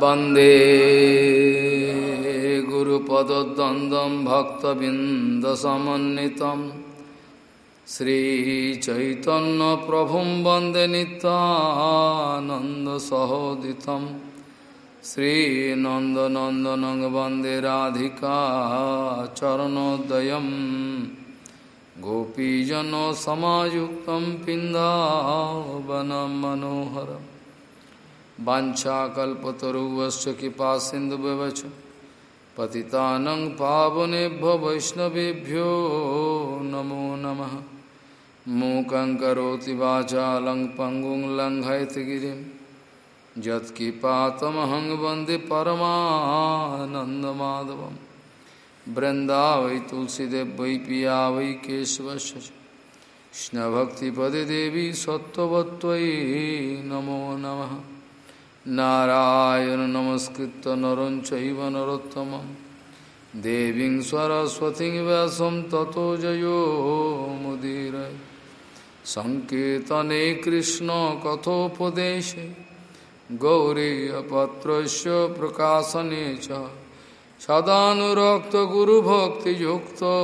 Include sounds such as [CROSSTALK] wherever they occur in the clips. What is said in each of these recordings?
वंदे गुरुपदद्वन्द्वं भक्तबिन्दसमन्वितं श्रीचैतन्यप्रभुं वंदे नित्यानन्दसहोदितं श्रीनन्दनन्दनं वंदे राधिका चरणोदयं गोपीजनसमायुक्तं पिन्दावनं मनोहरम् वाछाकल्पतरुवश्च कृपा सिंधु व्यवच पतितानं पावनेभ्यो वैष्णवेभ्यो नमो नमः। मूकं करोति वाचालं पङ्गुं लङ्घयतगिरिं यत्किपातमहं वंदे परमानन्दमाधवं वृन्दावै तुलसीदेव वै पिया वै कृष्णभक्तिपदे देवी सत्त्ववत्त्वयि नमो नमः। नारायण नमस्कृत नर चैव नरोत्तमं देवीं सरस्वतीं व्यासं ततो जयो मुदीरय सङ्कीर्तने कृष्णकथोपदेशे गौरीयपत्रस्य प्रकाशने च, सदानुरक्तगुरुभक्तियुक्तो।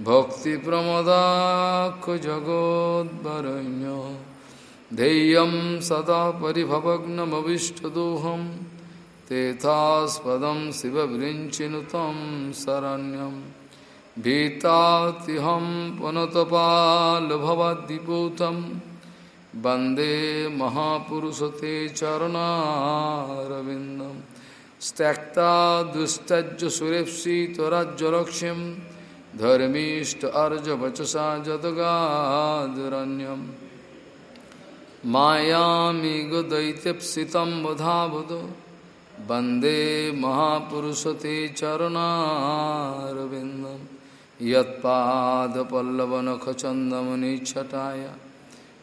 भक्तिप्रमदाखजगोद्वरण्य ध्येयं सदा परिभवग्नमविष्टदोहं, तेथास्पदं शिववृञ्चिनुतं शरण्यं। भीतातिहं पुनतपालभवद्दिपूतं वंदे महापुरुषते चरणारविन्दं। त्यक्ता दुस्तज्ज सुरेप्सितराज्यलक्ष्यं धर्मीष्ट अर्जवचसा जदगादरण्यम् मायामिगुदैत्यप्सितं वधावदो वंदे महापुरुषते चरणारविन्दं। यत्पादपल्लवनखचन्दमनिच्छटाय।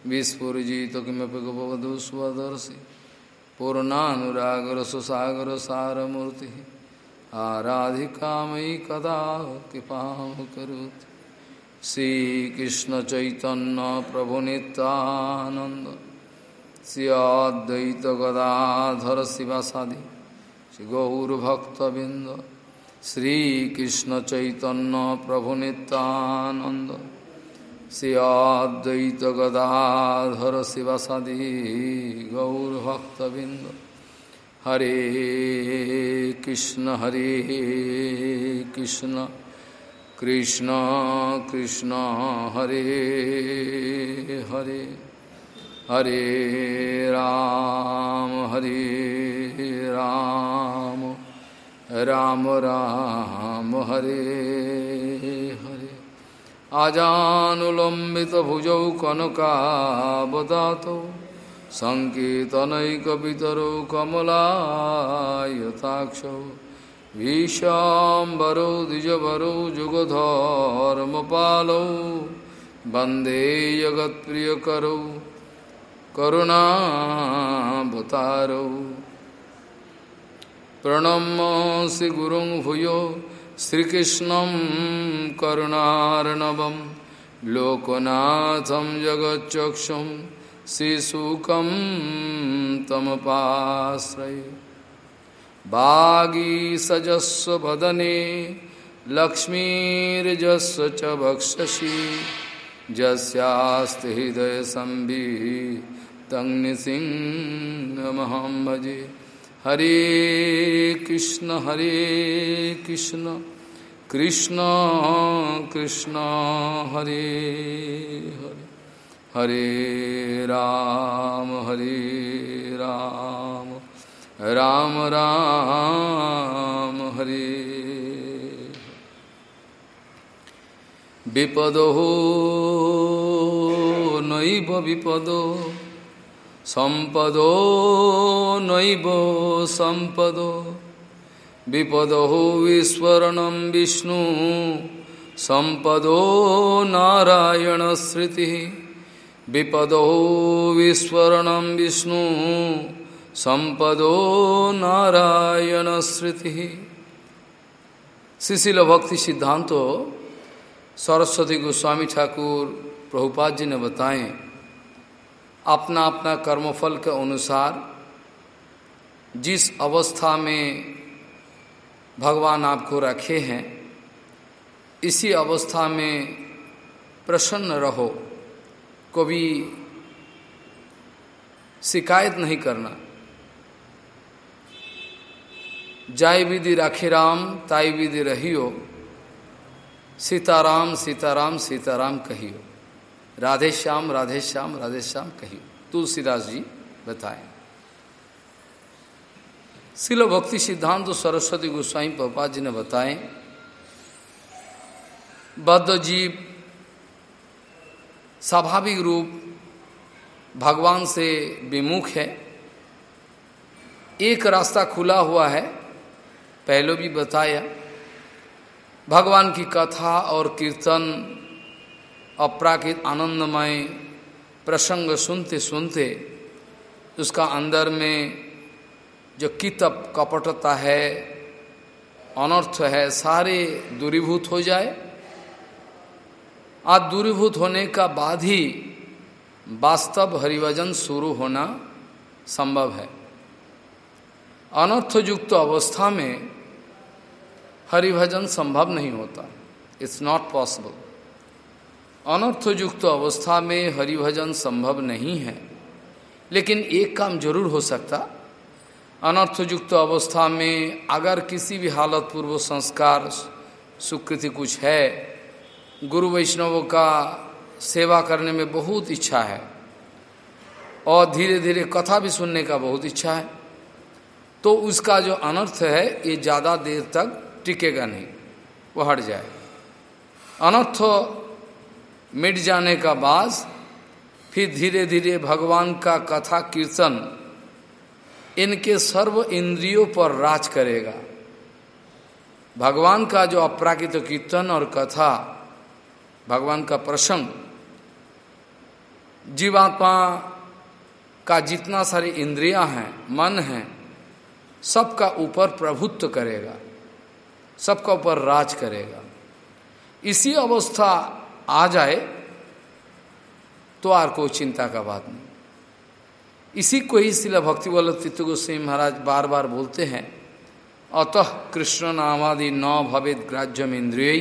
विस्फुरिजित किमपि गपवधू स्वदर्शि पूर्णानुरागरससागरसारमूर्तिः। आराधिका मयि कदा कृपां करोति श्रीकृष्णचैतन्यप्रभुनितानन्द श्रियाद्वैत गदाधर शिवासादि। श्री गौरभक्तबिंद श्रीकृष्ण चैतन्य प्रभु नित्यानंद श्रियाद्वैत गदाधर शिवासादि गौरभक्तबिंद हरे कृष्ण हरे कृष्ण कृष्ण कृष्ण, हरे हरे। हरे राम हरे राम राम राम, हरे हरे। आजानुलम्बित भुजौ कनकावदातौ सङ्केतनैकपितरौ कमलायताक्षौ भीशाम्बरौ द्विजवरौ, जुगधर्मपालौ वंदे जगत्प्रियकरौ करुणावतारौ प्रणम्यसि गुरुं भूयो श्रीकृष्णं करुणार्णवं। लोकनाथं जगच्चक्षुं श्रीशुकं तमपाश्रये। वागीसजस्व वदने लक्ष्मीर्जस्व च वक्षसि। जस्यास्ति हृदय संबी तंगसिंहमहं भजे हरे कृष्ण हरे कृष्ण कृष्ण कृष्ण, हरे हरे। हरे राम हरे राम राम राम, हरे। विपदो, नैव विपदो सम्पदो नैव सम्पदो विपदो विस्मरणं विष्णु। सम्पदो नारायणश्रुतिः विपदो विस्मरणं विष्णु। सम्पदो नारायणश्रुतिः शिशिल भक्ति सिद्धांतो सरस्वती गोस्वामी ठाकुर प्रभुपाद जी ने बताएँ अपना अपना कर्मफल के अनुसार जिस अवस्था में भगवान आपको रखे हैं, इसी अवस्था में प्रसन्न रहो। कभी शिकायत नहीं करना। जाय विधि राखे राम ताई विधि रहियो। सीताराम सीताराम सीताराम कहियो। राधे श्याम राधे श्याम राधे श्याम कहियो। तुलसीदास जी बताए। शिल भक्ति सिद्धांत तो सरस्वती गोस्वामी पपा जी ने बताए बद्ध जीव स्वाभाविक रूप भगवान से विमुख है। एक रास्ता खुला हुआ है, पहले भी बताया। भगवान की कथा और कीर्तन अपराकित, आनंदमय प्रसंग सुनते सुनते उसका अंदर में जो कितप कपटता है, अनर्थ है, सारे दूरीभूत हो जाए। आज दूरीभूत होने का बाद ही वास्तव हरिवजन शुरू होना संभव है। अनर्थयुक्त अवस्था में हरिभजन संभव नहीं होता। इट्स नॉट पॉसिबल अनर्थयुक्त अवस्था में हरिभजन संभव नहीं है। लेकिन एक काम ज़रूर हो सकता। अनर्थयुक्त अवस्था में अगर किसी भी हालत पूर्व संस्कार सुकृति कुछ है, गुरु वैष्णवों का सेवा करने में बहुत इच्छा है और धीरे धीरे कथा भी सुनने का बहुत इच्छा है तो उसका जो अनर्थ है, ये ज़्यादा देर तक टिकेगा नहीं, वो हट जाए। अनर्थ मिट जाने का बाद फिर धीरे धीरे भगवान का कथा कीर्तन इनके सर्व इंद्रियों पर राज करेगा। भगवान का जो अपराकित कीर्तन और कथा, भगवान का प्रसंग, जीवात्मा का जितना सारी इंद्रियाँ हैं, मन है, सबका ऊपर प्रभुत्व करेगा, सबका ऊपर राज करेगा। इसी अवस्था आ जाए तो आर कोई चिंता का बात नहीं। इसी को ही शिला भक्ति वल्लभ तीर्थ गोस्वामी महाराज बार बार बोलते हैं, अतः कृष्ण नामादि न भवेद ग्राह्यम इंद्रिय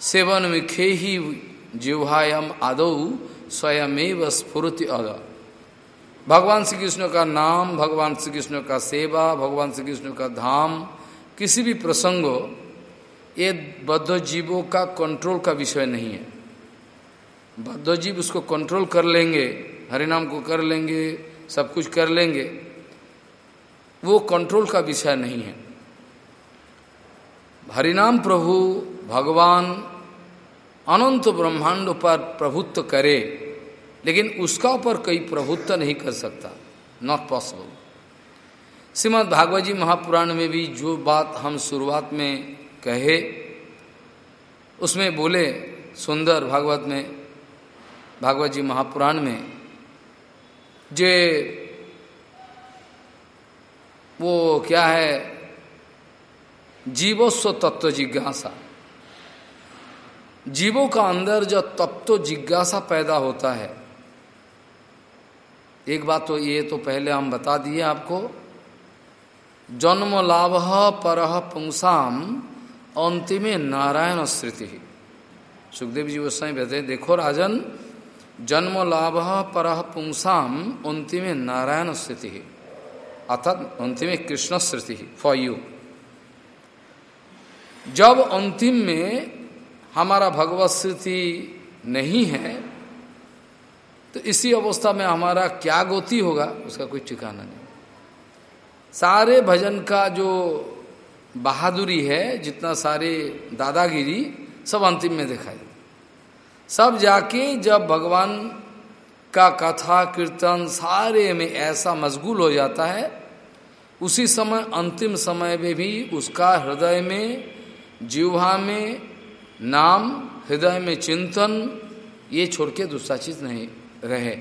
सेवन मुखे ही जिह्वायम आदौ स्वयमेव स्फुरति अद भगवान श्री कृष्ण का नाम, भगवान श्री कृष्ण का सेवा, भगवान श्री कृष्ण का धाम, किसी भी प्रसंग ये बद्ध जीवों का कंट्रोल का विषय नहीं है। बद्ध जीव उसको कंट्रोल कर लेंगे, हरिनाम को कर लेंगे, सब कुछ कर लेंगे, वो कंट्रोल का विषय नहीं है। हरिनाम प्रभु भगवान अनंत ब्रह्मांड पर प्रभुत्व करे, लेकिन उसका ऊपर कोई प्रभुत्व नहीं कर सकता। नॉट पॉसिबल श्रीमद भागवत जी महापुराण में भी जो बात हम शुरुआत में कहे। उसमें बोले, सुंदर भागवत में, भागवत जी महापुराण में, जे वो क्या है, जीवोस्व तत्व जिज्ञासा। जीवों का अंदर जो तत्व जिज्ञासा पैदा होता है। एक बात तो ये तो पहले हम बता दिए आपको, जन्म लाभ पर पुंसाम अंतिमे नारायण स्मृति सुखदेव जी गोस्वाई कहते देखो राजन, जन्म लाभ पर पुंसाम अंतिमे नारायण स्मृति अर्थात अंतिमे कृष्ण स्मृति फॉर यू जब अंतिम में हमारा भगवत स्मृति नहीं है तो इसी अवस्था में हमारा क्या गति होगा, उसका कोई ठिकाना नहीं। सारे भजन का जो बहादुरी है, जितना सारे दादागिरी सब अंतिम में दिखाई सब जाके जब भगवान का कथा, कीर्तन सारे में ऐसा मशगूल हो जाता है, उसी समय, अंतिम समय में भी उसका हृदय में जीवा में, नाम, हृदय में चिंतन, ये छोड़ के दूसरा चीज़ नहीं रहे।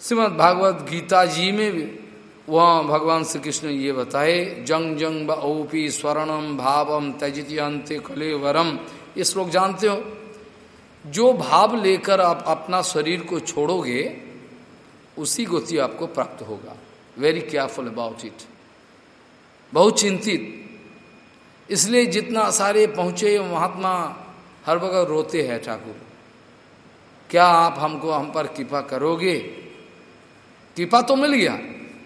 श्रीमद भागवत गीता जी में भी वह भगवान श्री कृष्ण ये बताए, जंग जंग बपी स्वर्णम भावम त्यजित अंत कलेवरम। ये श्लोक जानते हो? जो भाव लेकर आप अपना शरीर को छोड़ोगे, उसी गति आपको प्राप्त होगा। वेरी केयरफुल अबाउट इट बहुत चिंतित। इसलिए जितना सारे पहुँचे महात्मा, हर वगैरह रोते हैं ठाकुर। क्या आप हमको हम पर कृपा करोगे? कृपा तो मिल गया।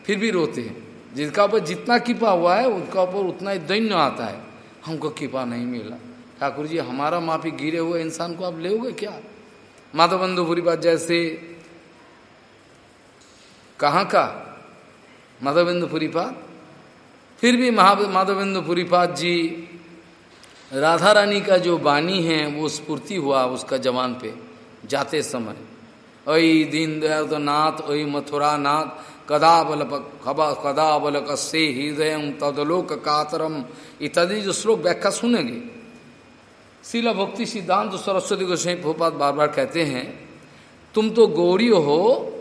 फिर भी रोते हैं। जिसका ऊपर जितना कृपा हुआ है, उनका ऊपर उतना ही दैन्य आता है। हमको कृपा नहीं मिला। ठाकुर जी, हमारा माफ़ी गिरे हुए इंसान को आप ले क्या? माधव बंधु बुरी बात जैसे, कहाँ का? माधवेंद्र पुरीपाद फिर भी माधवेंद्र पुरीपाद जी, राधा रानी का जो बानी है, वो स्फूर्ति हुआ उसका जवान पे जाते समय। ओई दीन दयाल तो नाथ ओई मथुरा नाथ कदा बल कदा बल कस्से हृदय तदलोक कातरम इत्यादि जो श्लोक व्याख्या सुनेंगे। शिला भक्ति सिद्धांत सरस्वती गोस्वाई भोपात बार बार कहते हैं, तुम तो गौरी हो।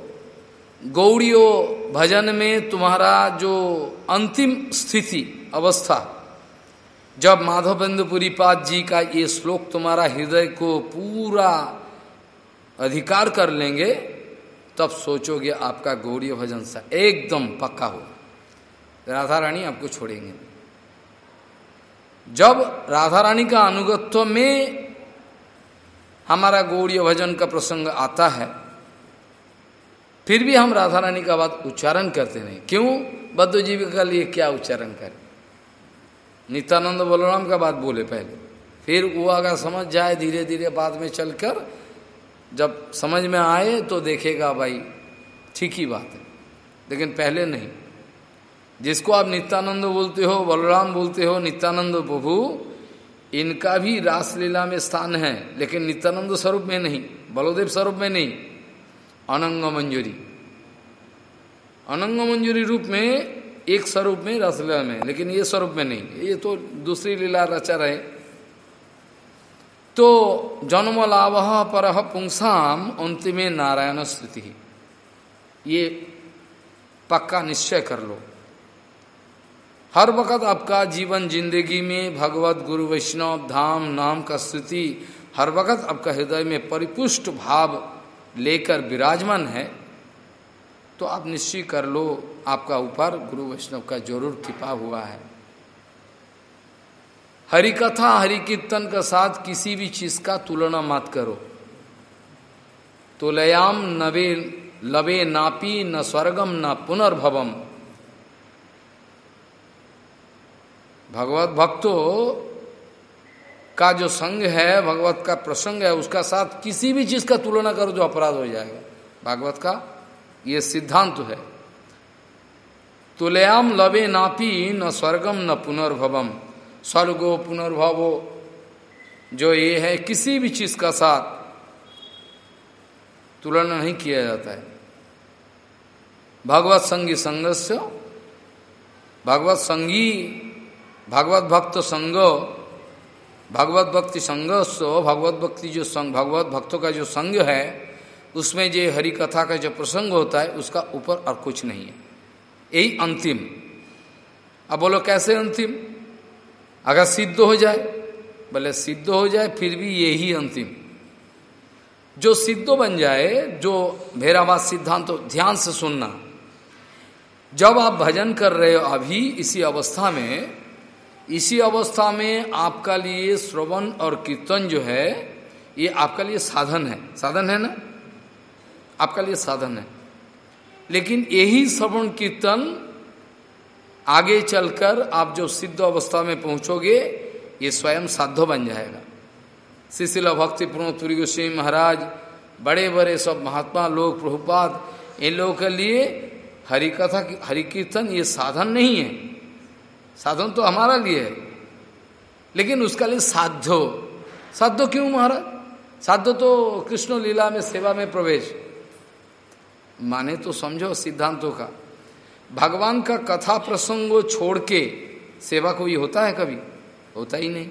गौड़ियो भजन में तुम्हारा जो अंतिम स्थिति, अवस्था, जब माधवेंद्रपुरी पाद जी का ये श्लोक तुम्हारा हृदय को पूरा अधिकार कर लेंगे तब सोचोगे आपका गौरी भजन सा एकदम पक्का हो राधा रानी आपको छोड़ेंगे। जब राधा रानी का अनुगत्व में हमारा गौरी भजन का प्रसंग आता है, फिर भी हम राधा रानी का बात उच्चारण करते नहीं। क्यों? बद्ध जीविका के लिए क्या उच्चारण करें? नित्यानंद बलराम का बात बोले पहले। फिर वो अगर समझ जाए धीरे धीरे बाद में चलकर जब समझ में आए तो देखेगा भाई, ठीक ही बात है। लेकिन पहले नहीं। जिसको आप नित्यानंद बोलते हो, बलराम बोलते हो, नित्यानंद प्रभु, इनका भी रासलीला में स्थान है, लेकिन नित्यानंद स्वरूप में नहीं, बलोदेव स्वरूप में नहीं। अनंग मंजूरी। अनंग मंजूरी रूप में, एक स्वरूप में रसलीला में, लेकिन ये स्वरूप में नहीं। ये तो दूसरी लीला रचा रहे। तो जन्म लाभ पर पुंसाम अंतिमे नारायण स्तुति। ये पक्का निश्चय कर लो। हर वक्त आपका जीवन ज़िंदगी में भगवत गुरु वैष्णव धाम नाम का स्तुति हर वक्त आपका हृदय में परिपुष्ट भाव लेकर विराजमान है तो आप निश्चय कर लो, आपका ऊपर गुरु वैष्णव का ज़रूर कृपा हुआ है। हरि कथा हरि कीर्तन का साथ किसी भी चीज़ का तुलना मत करो। तुलयाम नवे, लवे नापी, न स्वर्गम, न पुनर्भवम। भगवत भक्तो, का जो संग है, भगवत का प्रसंग है, उसका साथ किसी भी चीज़ का तुलना करो जो अपराध हो जाएगा। भागवत का ये सिद्धांत है। तुलयाम लवे नापी, न स्वर्गम, न पुनर्भवम। स्वर्गो पुनर्भवो। जो ये है, किसी भी चीज़ का साथ तुलना नहीं किया जाता है। भगवत संगी संगस्य, भगवत संगी, भगवत भक्त संग, भगवत भक्ति संग भगवत भक्ति जो संग, भगवत भक्तों का जो संग है, उसमें जो हरि कथा का जो प्रसंग होता है, उसका ऊपर और कुछ नहीं है। यही अंतिम। अब बोलो, कैसे अंतिम? अगर सिद्ध हो जाए बोले सिद्ध हो जाए, फिर भी यही अंतिम। जो सिद्ध बन जाए, जो भेरावाद सिद्धांत तो ध्यान से सुनना। जब आप भजन कर रहे हो अभी इसी अवस्था में, इसी अवस्था में आपका लिए श्रवण और कीर्तन जो है, ये आपका लिए साधन है। साधन है ना? आपका लिए साधन है। लेकिन यही श्रवण कीर्तन आगे चलकर आप जो सिद्ध अवस्था में पहुंचोगे, ये स्वयं साध्य बन जाएगा। शिशिला भक्ति पुरी गोस्वी महाराज बड़े बड़े सब महात्मा लोग, प्रभुपाद, इन लोगों के लिए हरि कथा हरि कीर्तन ये साधन नहीं है। साधन तो हमारा लिए है। लेकिन उसका लिए साध्यो साध्य क्यों महाराज? साध्य तो कृष्ण लीला में सेवा में प्रवेश। माने तो समझो सिद्धांतों का। भगवान का कथा प्रसंगो छोड़ के सेवा कोई होता है कभी? होता ही नहीं।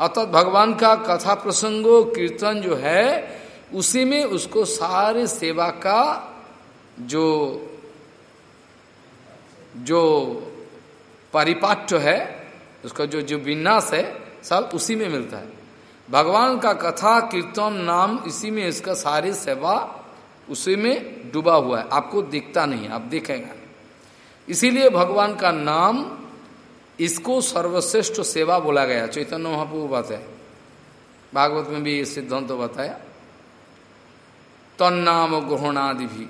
अर्थात भगवान का कथा प्रसंगो कीर्तन जो है, उसी में उसको सारे सेवा का जो जो परिपाठ्य है, उसका जो जो विन्यास है, सब उसी में मिलता है। भगवान का कथा, कीर्तन, नाम, इसी में इसका सारी सेवा उसी में डूबा हुआ है। आपको दिखता नहीं आप देखेगा। इसीलिए भगवान का नाम इसको सर्वश्रेष्ठ सेवा बोला गया। चैतन्य महाप्रभु बात है भागवत में भी ये सिद्धांत तो बताया। तन्नाम ग्रहणादि भी।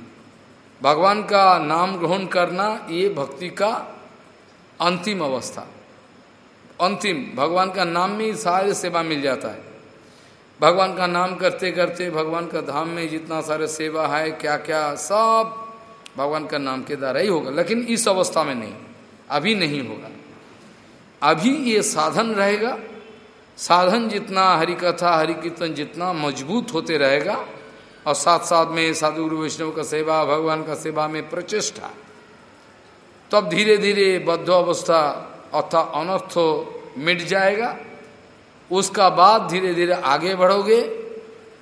भगवान का नाम ग्रहण करना ये भक्ति का अंतिम अवस्था। अंतिम। भगवान का नाम में सारे सेवा मिल जाता है। भगवान का नाम करते करते भगवान का धाम में जितना सारे सेवा है क्या क्या सब भगवान का नाम के द्वारा ही होगा, लेकिन इस अवस्था में नहीं, अभी नहीं होगा। अभी ये साधन रहेगा, साधन जितना हरि कथा हरि कीर्तन जितना मज़बूत होते रहेगा, और साथ साथ में साधु गुरु वैष्णव का सेवा, भगवान का सेवा में प्रचेष्टा, तब धीरे धीरे बद्ध अवस्था अर्थात अनर्थ मिट जाएगा। उसका बाद धीरे धीरे आगे बढ़ोगे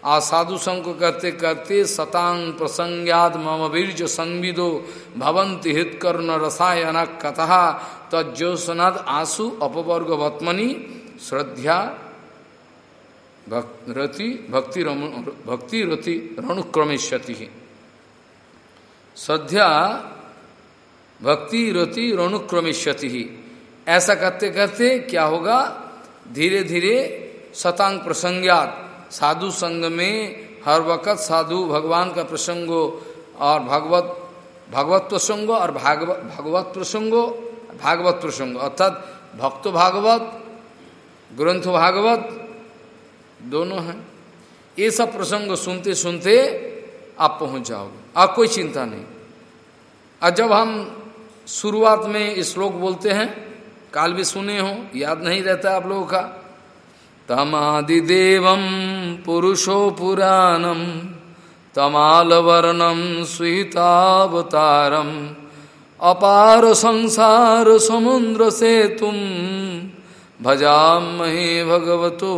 और साधु संग करते करते सतांग प्रसंज्ञाद मम वीर्ज संविदो भवंति हित कर्ण रसायन कथा तज्जोसनद आँसू अपवर्ग वत्मनि श्रद्धा रति भक्ति भक्ति रति रणुक्रमिष्यति। श्रद्धा भक्ति रति रणुक्रमिष्यति। ऐसा करते करते क्या होगा? धीरे धीरे शतांग प्रसंज्ञात साधु संग में हर वक्त साधु भगवान का प्रसंगो और भगवत भगवत प्रसंगो और भागवत भगवत प्रसंगो, भागवत प्रसंग। अर्थात भक्त भागवत, ग्रंथ भागवत, दोनों हैं। ये सब प्रसंग सुनते सुनते आप पहुँच जाओगे। आप कोई चिंता नहीं। और जब हम शुरुआत में श्लोक बोलते हैं, काल भी सुने हो, याद नहीं रहता आप लोगों का तमादिदेव पुरुषो पुराणम तमाल वर्णम स्वीतावतारम अपार संसार समुद्र से तुम भजामहे भगवतो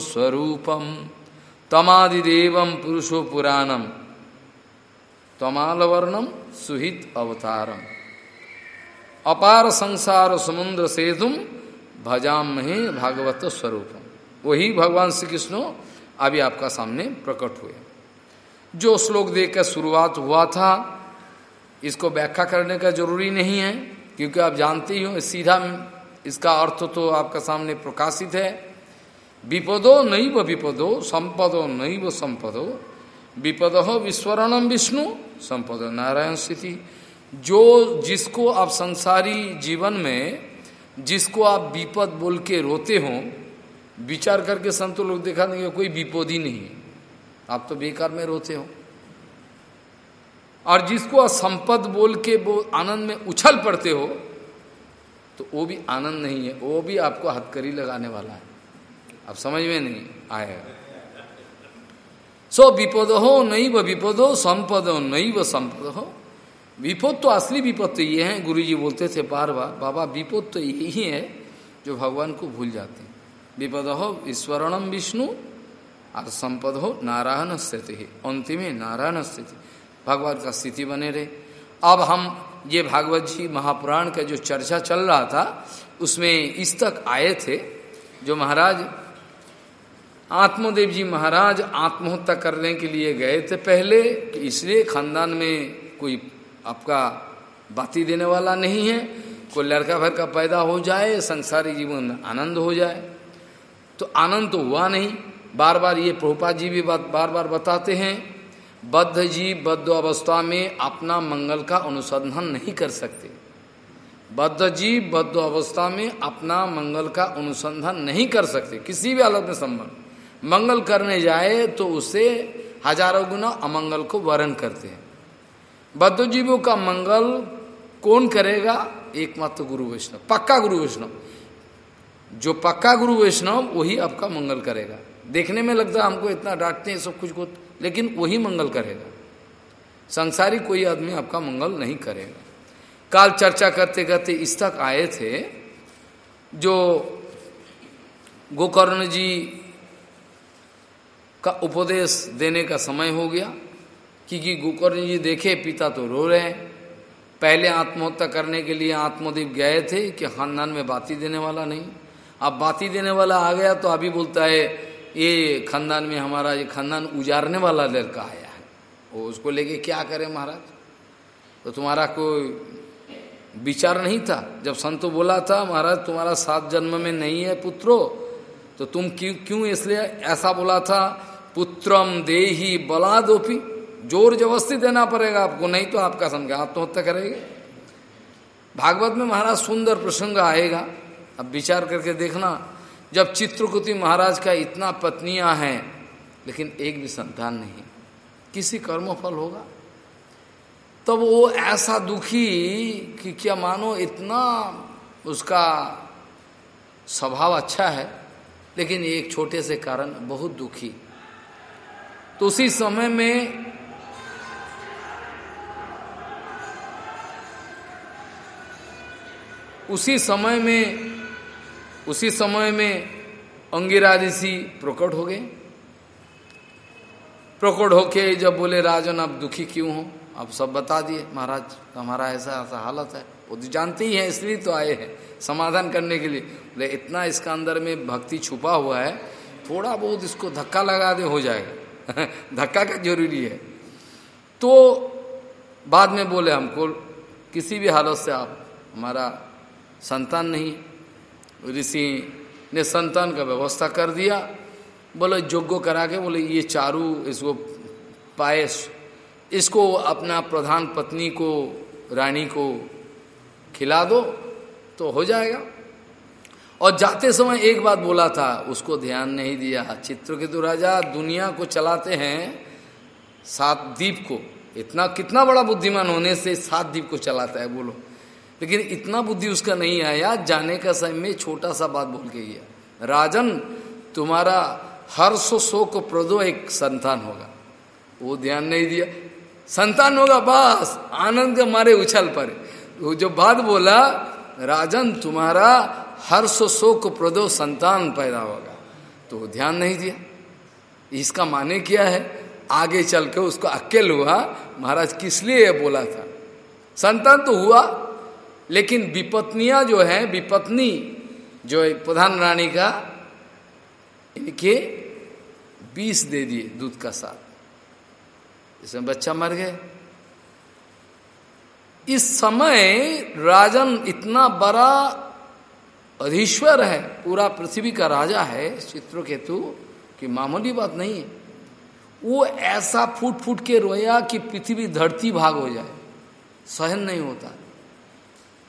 स्वरूपम तमादिदेव पुरुषो पुराणम तमालवर्णम सुहित अवतारम अपार संसार समुद्र से तुम भजामहे भागवत स्वरूपम वही भगवान श्री कृष्ण अभी आपका सामने प्रकट हुए। जो श्लोक देखकर शुरुआत हुआ था, इसको व्याख्या करने का ज़रूरी नहीं है, क्योंकि आप जानते ही हो, सीधा इसका अर्थ तो आपका सामने प्रकाशित है। विपदो नहीं व विपदो, संपदो नहीं व संपदो। विपद हो विस्वरणम विष्णु, संपद नारायण स्थिति। जो जिसको आप संसारी जीवन में, जिसको आप विपद बोल के रोते हो विचार करके संतो लोग देखा नहीं कोई विपद ही। नहीं आप तो बेकार में रोते हो। और जिसको आप संपद बोल के वो आनंद में उछल पड़ते हो तो वो भी आनंद नहीं है, वो भी आपको हथकरी लगाने वाला है। अब समझ में नहीं आएगा। सो विपद हो नहीं व विपद हो, संपद हो नहीं व संपद हो। विपद तो असली विपद तो ये है गुरु जी बोलते थे बार बार, बाबा विपद तो यही है जो भगवान को भूल जाते हैं। विपद हो ईश्वरणम विष्णु, और संपद हो नारायण स्थिति अंतिम नारायण स्थिति भगवान का स्थिति बने रहे। अब हम ये भागवत जी महापुराण का जो चर्चा चल रहा था, उसमें इस तक आए थे, जो महाराज, आत्मदेव जी महाराज आत्महत्या करने के लिए गए थे पहले इसलिए खानदान में कोई आपका बाती देने वाला नहीं है, कोई लड़का भर का पैदा हो जाए, संसारी जीवन में आनंद हो जाए। तो आनंद तो हुआ नहीं। बार बार ये प्रभुपा जी भी बार बार बताते हैं, बद्ध जीव बद्ध अवस्था में अपना मंगल का अनुसंधान नहीं कर सकते। बद्ध जीव बद्ध अवस्था में अपना मंगल का अनुसंधान नहीं कर सकते। किसी भी हालत में संबंध। मंगल करने जाए तो उसे हज़ारों गुना अमंगल को वर्ण करते हैं। बद्ध जीवों का मंगल कौन करेगा? एकमात्र गुरु वैष्णव, पक्का गुरु वैष्णव। जो पक्का गुरु वैष्णव, वही आपका मंगल करेगा। देखने में लगता है हमको इतना डांटते हैं, सब कुछ को, लेकिन वही मंगल करेगा। संसारी कोई आदमी आपका मंगल नहीं करेगा। काल चर्चा करते करते इस तक आए थे, जो गोकर्ण जी का उपदेश देने का समय हो गया, क्योंकि गोकर्ण जी देखे, पिता तो रो रहे हैं। पहले आत्महत्या करने के लिए आत्मदीप गए थे कि खानदान में बाती देने वाला नहीं। अब बाती देने वाला आ गया तो अभी बोलता है, ये खानदान में हमारा, ये खानदान उजारने वाला लड़का आया है। वो उसको लेके क्या करे महाराज? तो तुम्हारा कोई विचार नहीं था? जब संतो बोला था, महाराज, तुम्हारा सात जन्म में नहीं है पुत्रो तो तुम क्यों क्यों इसलिए ऐसा बोला था? पुत्रम देही बलादोपी। ज़ोर जबरस्ती देना पड़ेगा आपको, नहीं तो आपका समझा, आत्महत्या करेंगे। भागवत में महाराज सुंदर प्रसंग आएगा। अब विचार करके देखना, जब चित्रकुति महाराज का इतना पत्नियाँ हैं, लेकिन एक भी संतान नहीं, किसी कर्मफल होगा? तब वो ऐसा दुखी कि क्या मानो इतना उसका स्वभाव अच्छा है, लेकिन एक छोटे से कारण बहुत दुखी। तो उसी समय में उसी समय में उसी समय में अंगिरा ऋषि प्रकट हो गए। प्रकट होके जब बोले, राजन, आप दुखी क्यों हो? आप सब बता दिए। महाराज हमारा ऐसा ऐसा हालत है। वो तो जानते ही है, इसलिए तो आए हैं समाधान करने के लिए। बोले, इतना इसका अंदर में भक्ति छुपा हुआ है, थोड़ा बहुत इसको धक्का लगा दे, हो जाएगा। [LAUGHS] धक्का का ज़रूरी है। तो बाद में बोले हमको, किसी भी हालत से आप, हमारा संतान नहीं ऋषि ने संतान का व्यवस्था कर दिया। बोले जोग्य करा के, बोले, ये चारू इसको पायस इसको अपना प्रधान पत्नी को, रानी को खिला दो तो हो जाएगा। और जाते समय एक बात बोला था, उसको ध्यान नहीं दिया। चित्रकेतु राजा, दुनिया को चलाते हैं सात द्वीप को। इतना, कितना बड़ा बुद्धिमान होने से सात द्वीप को चलाता है, बोलो। लेकिन इतना बुद्धि उसका नहीं आया, जाने का समय में छोटा सा बात बोल के गया। राजन, तुम्हारा हर्ष शोक प्रदो एक संतान होगा। वो ध्यान नहीं दिया। संतान होगा बस, आनंद के मारे उछल पर वो जो बात बोला, राजन, तुम्हारा हर्ष शोक प्रदो संतान पैदा होगा। तो ध्यान नहीं दिया। इसका माने क्या है? आगे चल के उसको अकेल हुआ, महाराज किस लिए बोला था? संतान तो हुआ। लेकिन विपत्नियाँ जो है, विपत्नी जो है, प्रधान रानी का, इनके बीस दे दिए दूध का साथ इसमें बच्चा मर गए। इस समय राजन इतना बड़ा अधीश्वर है, पूरा पृथ्वी का राजा है, चित्रकेतु की मामूली बात नहीं है। वो ऐसा फूट फूट के रोया कि पृथ्वी धरती भाग हो जाए। सहन नहीं होता।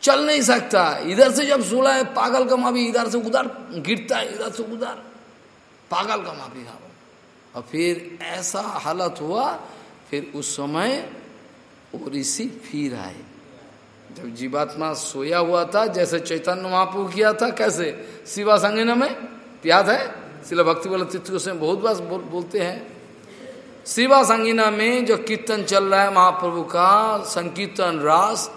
चल नहीं सकता। इधर से जब सोला है पागल का माफ़ी इधर से उधर गिरता है इधर से उधर। पागल का माफ़ी खाओ और फिर ऐसा हालत हुआ फिर उस समय वो ऋषि फिर आए। जब जीवात्मा सोया हुआ था जैसे चैतन्य महापू किया था कैसे? शिवा संगीना में? याद है? शिला भक्ति वाला तिथि से बहुत बार बोल, बोलते हैं। शिवा संगीना में जो कीर्तन चल रहा है महाप्रभु का संकीर्तन रास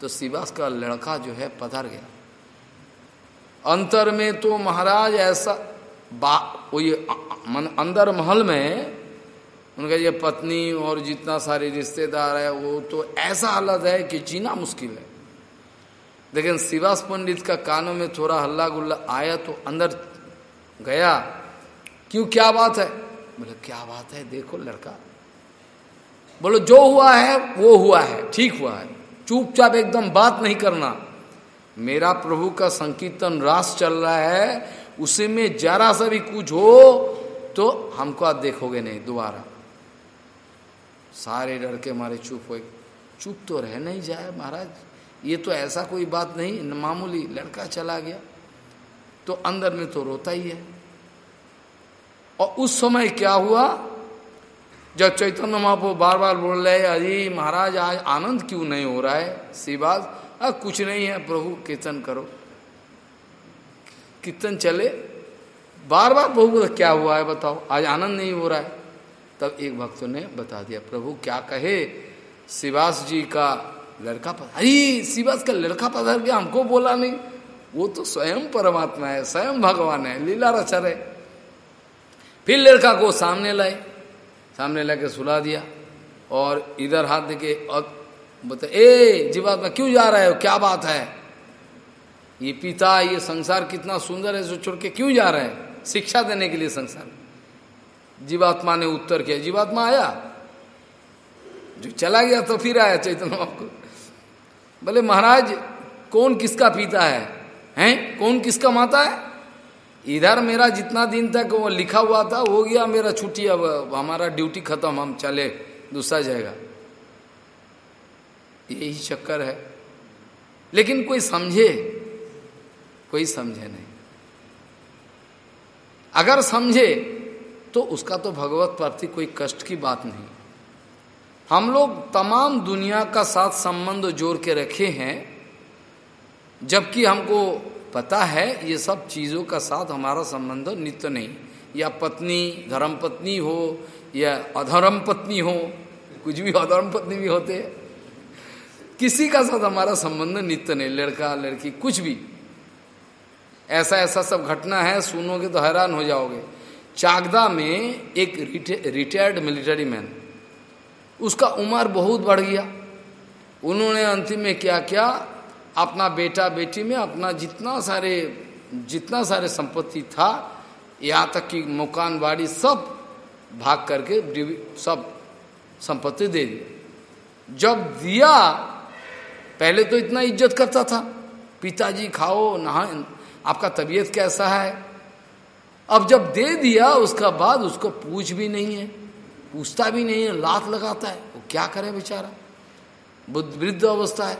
तो शिवास का लड़का जो है पधर गया। अंतर में तो महाराज ऐसा बा, वो ये मन, अंदर महल में, उनका ये पत्नी और जितना सारे रिश्तेदार है, वो तो ऐसा हालत है कि जीना मुश्किल है। लेकिन शिवास पंडित का कानों में थोड़ा हल्ला गुल्ला आया तो अंदर गया। क्यों, क्या बात है? बोले, क्या बात है? देखो लड़का। बोलो, जो हुआ है, वो हुआ है, ठीक हुआ है। चुपचाप एकदम बात नहीं करना। मेरा प्रभु का संकीर्तन रास चल रहा है, उसी में जरा सा भी कुछ हो तो हमको आप देखोगे नहीं दोबारा। सारे लड़के मारे चुप हो, चुप तो रह नहीं जाए महाराज। ये तो ऐसा कोई बात नहीं, मामूली लड़का चला गया तो अंदर में तो रोता ही है। और उस समय क्या हुआ? जब चैतन्य महापो बार बार बोल रहे अरे महाराज, आज आनंद क्यों नहीं हो रहा है? सीबाज अब कुछ नहीं है, प्रभु कीर्तन करो। कीर्तन चले। बार बार प्रभु क्या हुआ है बताओ? आज आनंद नहीं हो रहा है। तब एक भक्त ने बता दिया, प्रभु, क्या कहे? शिवास जी का लड़का अरे शिवास का लड़का पधार गया, हमको बोला नहीं। वो तो स्वयं परमात्मा है, स्वयं भगवान है, लीला रचा रहे फिर लड़का को सामने लाए। सामने लाके सुला दिया और इधर हाथ देके और बता ए जीवात्मा क्यों जा रहे हो? क्या बात है? ये पिता, ये संसार कितना सुंदर है, जो छोड़ के क्यों जा रहे हैं? शिक्षा देने के लिए संसार जीवात्मा ने उत्तर किया, जीवात्मा आया? जो चला गया तो फिर आया चैतन्य आपको। बोले, महाराज, कौन किसका पिता है? हैं? कौन किसका माता है? इधर मेरा जितना दिन तक वो लिखा हुआ था, हो गया मेरा छुट्टी, अब हमारा ड्यूटी खत्म, हम चले, दूसरा जाएगा। यही चक्कर है। लेकिन कोई समझे? कोई समझे नहीं। अगर समझे तो उसका तो भगवत प्राप्ति, कोई कष्ट की बात नहीं। हम लोग तमाम दुनिया का साथ संबंध जोड़ के रखे हैं, जबकि हमको पता है, ये सब चीज़ों का साथ हमारा संबंध नित्य नहीं। या पत्नी धर्म पत्नी हो, या अधर्म पत्नी हो, कुछ भी अधर्म पत्नी भी होते हैं। किसी का साथ हमारा संबंध नित्य नहीं, लड़का, लड़की, कुछ भी। ऐसा ऐसा सब घटना है, सुनोगे तो हैरान हो जाओगे। चाकदा में एक रिटायर्ड मिलिट्री मैन, उसका उम्र बहुत बढ़ गया। उन्होंने अंतिम में क्या किया? अपना बेटा बेटी में अपना जितना सारे जितना सारे संपत्ति था, यहाँ तक कि मकान, बाड़ी सब भाग करके सब संपत्ति दे दी। जब दिया, पहले तो इतना इज़्ज़त करता था, पिताजी खाओ, नहा, आपका तबीयत कैसा है? अब जब दे दिया, उसका बाद उसको पूछ भी नहीं है, पूछता भी नहीं है, लात लगाता है, वो क्या करे बेचारा? वृद्ध अवस्था है।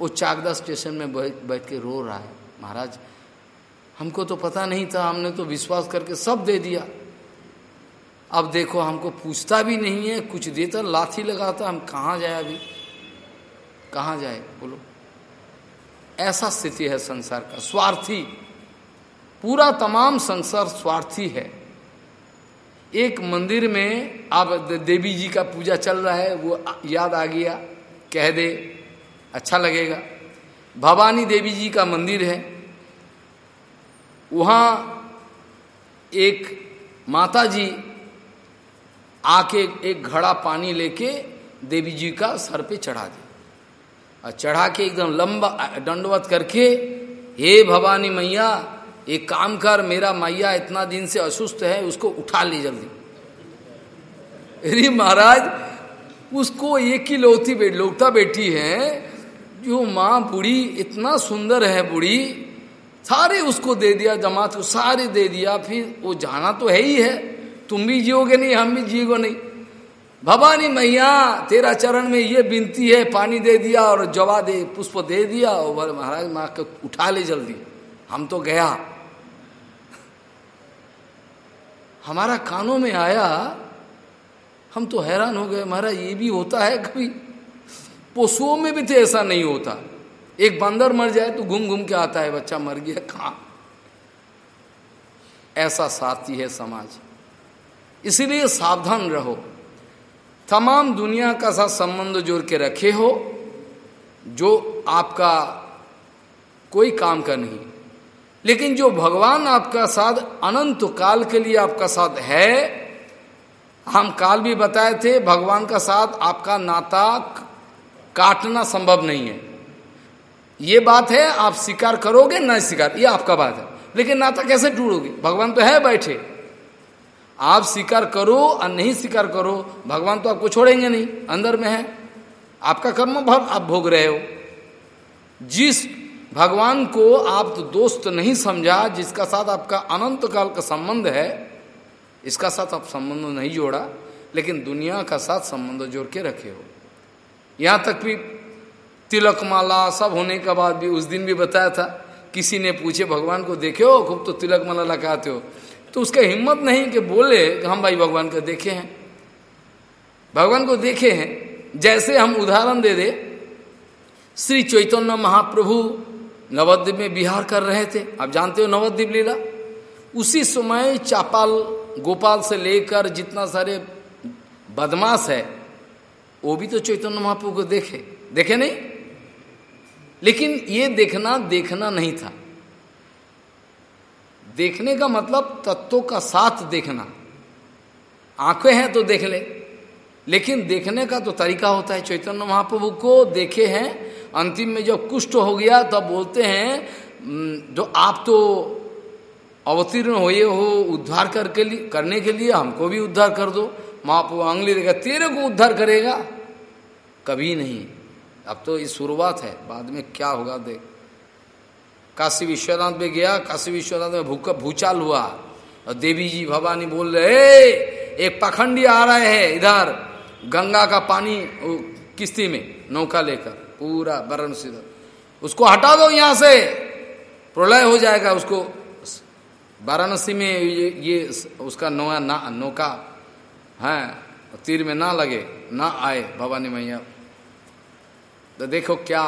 वो चाकदा स्टेशन में बैठ बैठ के रो रहा है। महाराज, हमको तो पता नहीं था, हमने तो विश्वास करके सब दे दिया। अब देखो, हमको पूछता भी नहीं है, कुछ देता, लाठी लगाता, हम कहाँ जाए अभी? कहाँ जाए? बोलो। ऐसा स्थिति है संसार का। स्वार्थी, पूरा तमाम संसार स्वार्थी है। एक मंदिर में आप देवी जी का पूजा चल रहा है, वो याद आ गया, कह दे अच्छा लगेगा। भवानी देवी जी का मंदिर है। वहाँ एक माता जी आके एक घड़ा पानी लेके देवी जी का सर पे चढ़ा दी। और चढ़ा के एकदम लंबा दंडवत करके, हे भवानी मैया, एक काम कर, मेरा मैया इतना दिन से असुस्थ है, उसको उठा ले जल्दी। अरे महाराज, उसको एक ही लोती बेट लोटा बेटी है जो माँ बूढ़ी इतना सुंदर है बूढ़ी, सारे उसको दे दिया, जमात को सारे दे दिया, फिर वो जाना तो है ही है। तुम भी जियोगे नहीं, हम भी जियोगे नहीं। भवानी मैया, तेरा चरण में ये बिनती है, पानी दे दिया और जवा दे, पुष्प दे दिया, और महाराज, माँ को उठा ले जल्दी। हम तो गया। हमारा कानों में आया, हम तो हैरान हो गए, महाराज, ये भी होता है कभी? पशुओं में भी तो ऐसा नहीं होता। एक बंदर मर जाए तो घूम घूम के आता है, बच्चा मर गया, कहा? ऐसा साथी है समाज। इसीलिए सावधान रहो। तमाम दुनिया का साथ संबंध जोड़ के रखे हो, जो आपका कोई काम का नहीं। लेकिन जो भगवान आपका साथ, अनंत काल के लिए आपका साथ है, हम काल भी बताए थे, भगवान का साथ आपका नाता काटना संभव नहीं है। ये बात है, आप स्वीकार करोगे, ना स्वीकार, ये आपका बात है। लेकिन नाता कैसे टूटोगे भगवान तो है बैठे। आप स्वीकार करो और नहीं स्वीकार करो, भगवान तो आपको छोड़ेंगे नहीं, अंदर में है। आपका कर्म भाव आप भोग रहे हो। जिस भगवान को आप तो दोस्त नहीं समझा, जिसका साथ आपका अनंत काल का संबंध है, इसका साथ आप संबंध नहीं जोड़ा, लेकिन दुनिया का साथ संबंध जोड़ के रखे हो। यहाँ तक भी तिलक माला सब होने के बाद भी उस दिन भी बताया था, किसी ने पूछे, भगवान को देखे हो? खूब तो तिलक माला लगाते हो। तो उसका हिम्मत नहीं कि बोले कि हम भाई भगवान को देखे हैं। भगवान को देखे हैं। जैसे हम उदाहरण दे दे, श्री चैतन्य महाप्रभु नवद्वीप में बिहार कर रहे थे। आप जानते हो नवद्वीप लीला? उसी समय चापाल गोपाल से लेकर जितना सारे बदमाश है वो भी तो चैतन्य महाप्रभु को देखे। देखे नहीं? लेकिन ये देखना देखना नहीं था। देखने का मतलब तत्वों का साथ देखना। आँखें हैं तो देख ले, लेकिन देखने का तो तरीका होता है। चैतन्य महाप्रभु को देखे हैं, अंतिम में जब कुष्ठ हो गया, तब बोलते हैं जो आप तो अवतीर्ण हुए हो, उद्धार करके लिए करने के लिए हमको भी उद्धार कर दो। महाप्रभु अंगली देगा तेरे को उद्धार करेगा। कभी नहीं। अब तो ये शुरुआत है बाद में क्या होगा देख। काशी विश्वनाथ में गया काशी विश्वनाथ में भूख भूचाल हुआ। और देवी जी भवानी बोल रहे एक पखंडी आ रहे हैं इधर गंगा का पानी किश्ती में नौका लेकर पूरा बरन सीधा उसको हटा दो यहाँ से प्रलय हो जाएगा उसको। वाराणसी में ये, ये उसका नौका ना नौका है तीर में ना लगे, ना आए भवानी मैया। तो देखो क्या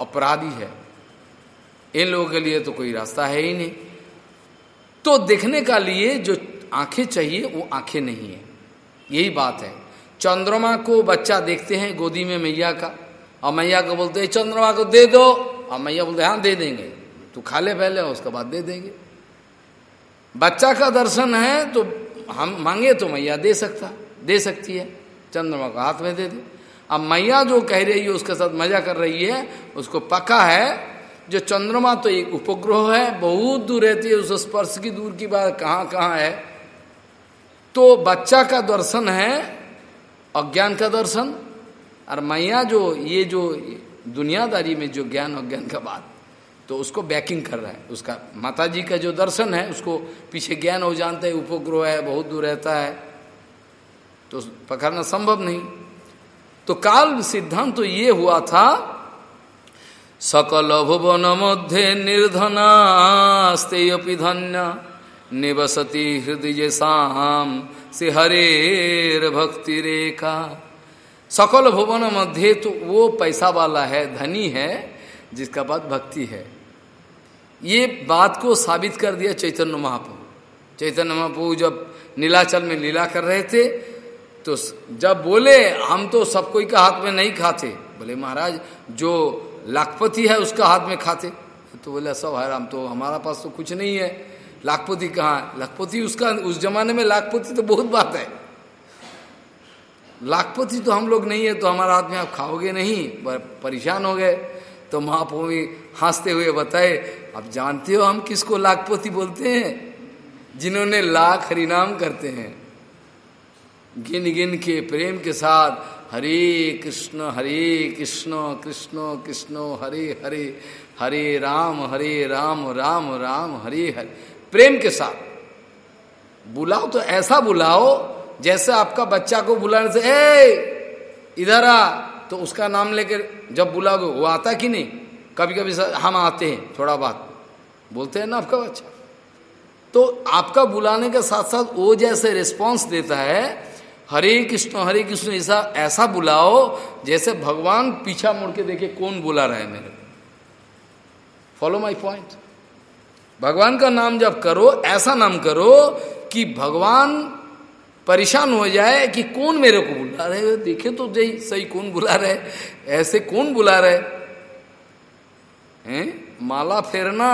अपराधी है। इन लोगों के लिए तो कोई रास्ता है ही नहीं। तो देखने का लिए जो आँखें चाहिए, वो आँखें नहीं है। यही बात है। चंद्रमा को बच्चा देखते हैं गोदी में मैया का। और मैया को बोलते हैं, चंद्रमा को दे दो। और मैया बोलते हाँ दे देंगे। तू खा ले पहले उसके बाद दे देंगे। बच्चा का दर्शन है तो हम मांगे तो मैया दे सकता, दे सकती है। चंद्रमा को हाथ में दे दे। अब मैया जो कह रही है, उसके साथ मज़ा कर रही है, उसको पक्का है। जो चंद्रमा तो एक उपग्रह है, बहुत दूर रहती है, उस स्पर्श की दूर की बात कहाँ कहाँ है? तो बच्चा का दर्शन है, अज्ञान का दर्शन। और मैया जो, ये जो दुनियादारी में जो ज्ञान, अज्ञान का बात तो उसको बैकिंग कर रहा है। उसका माता जी का जो दर्शन है, उसको पीछे ज्ञान हो जानते हैं, उपग्रह है, बहुत दूर रहता है। तो पकड़ना संभव नहीं। तो काल सिद्धांत तो ये हुआ था, सकल भुवन मध्य निर्धनास्ते धन्य निवसती हृदय शाम से हरेर भक्ति रेखा। सकल भुवन मध्य तो वो पैसा वाला है, धनी है, जिसका बाद भक्ति है। ये बात को साबित कर दिया चैतन्य महाप्रभु। चैतन्य महाप्रभु जब नीलाचल में लीला कर रहे थे तो जब बोले, हम तो सब कोई का हाथ में नहीं खाते। बोले, महाराज, जो लाखपति है उसका हाथ में खाते। तो बोले सब है हम तो हमारा पास तो कुछ नहीं है। लाखपति कहाँ है? लाखपति उसका, उस जमाने में लाखपति तो बहुत बात है। लाखपति तो हम लोग नहीं है तो हमारा हाथ में आप खाओगे नहीं। परेशान हो गए। तो महाप्रभु हँसते हुए बताए अब जानते हो हम किसको लाखपति बोलते हैं? जिन्होंने लाख हरिनाम करते हैं। गिन गिन के प्रेम के साथ हरे कृष्ण हरे कृष्ण कृष्ण कृष्ण, हरे हरे हरे राम हरे राम राम राम, हरे हरे। प्रेम के साथ। बुलाओ तो ऐसा बुलाओ जैसे आपका बच्चा को बुलाने से, ए, इधर आ। तो उसका नाम लेकर जब बुलाओगे, वो आता कि नहीं? कभी कभी हम आते हैं, थोड़ा बात। बोलते हैं, ना, आपका बच्चा तो आपका बुलाने के साथ साथ वो जैसे रिस्पांस देता है, हरे कृष्ण हरे कृष्ण, ऐसा ऐसा बुलाओ जैसे भगवान पीछा मुड़ के देखे कौन बुला रहे मेरे को। फॉलो माई पॉइंट भगवान का नाम जब करो, ऐसा नाम करो कि भगवान परेशान हो जाए कि कौन मेरे को बुला रहे देखे तो सही कौन बुला रहे ऐसे कौन बुला रहे हैं? माला फेरना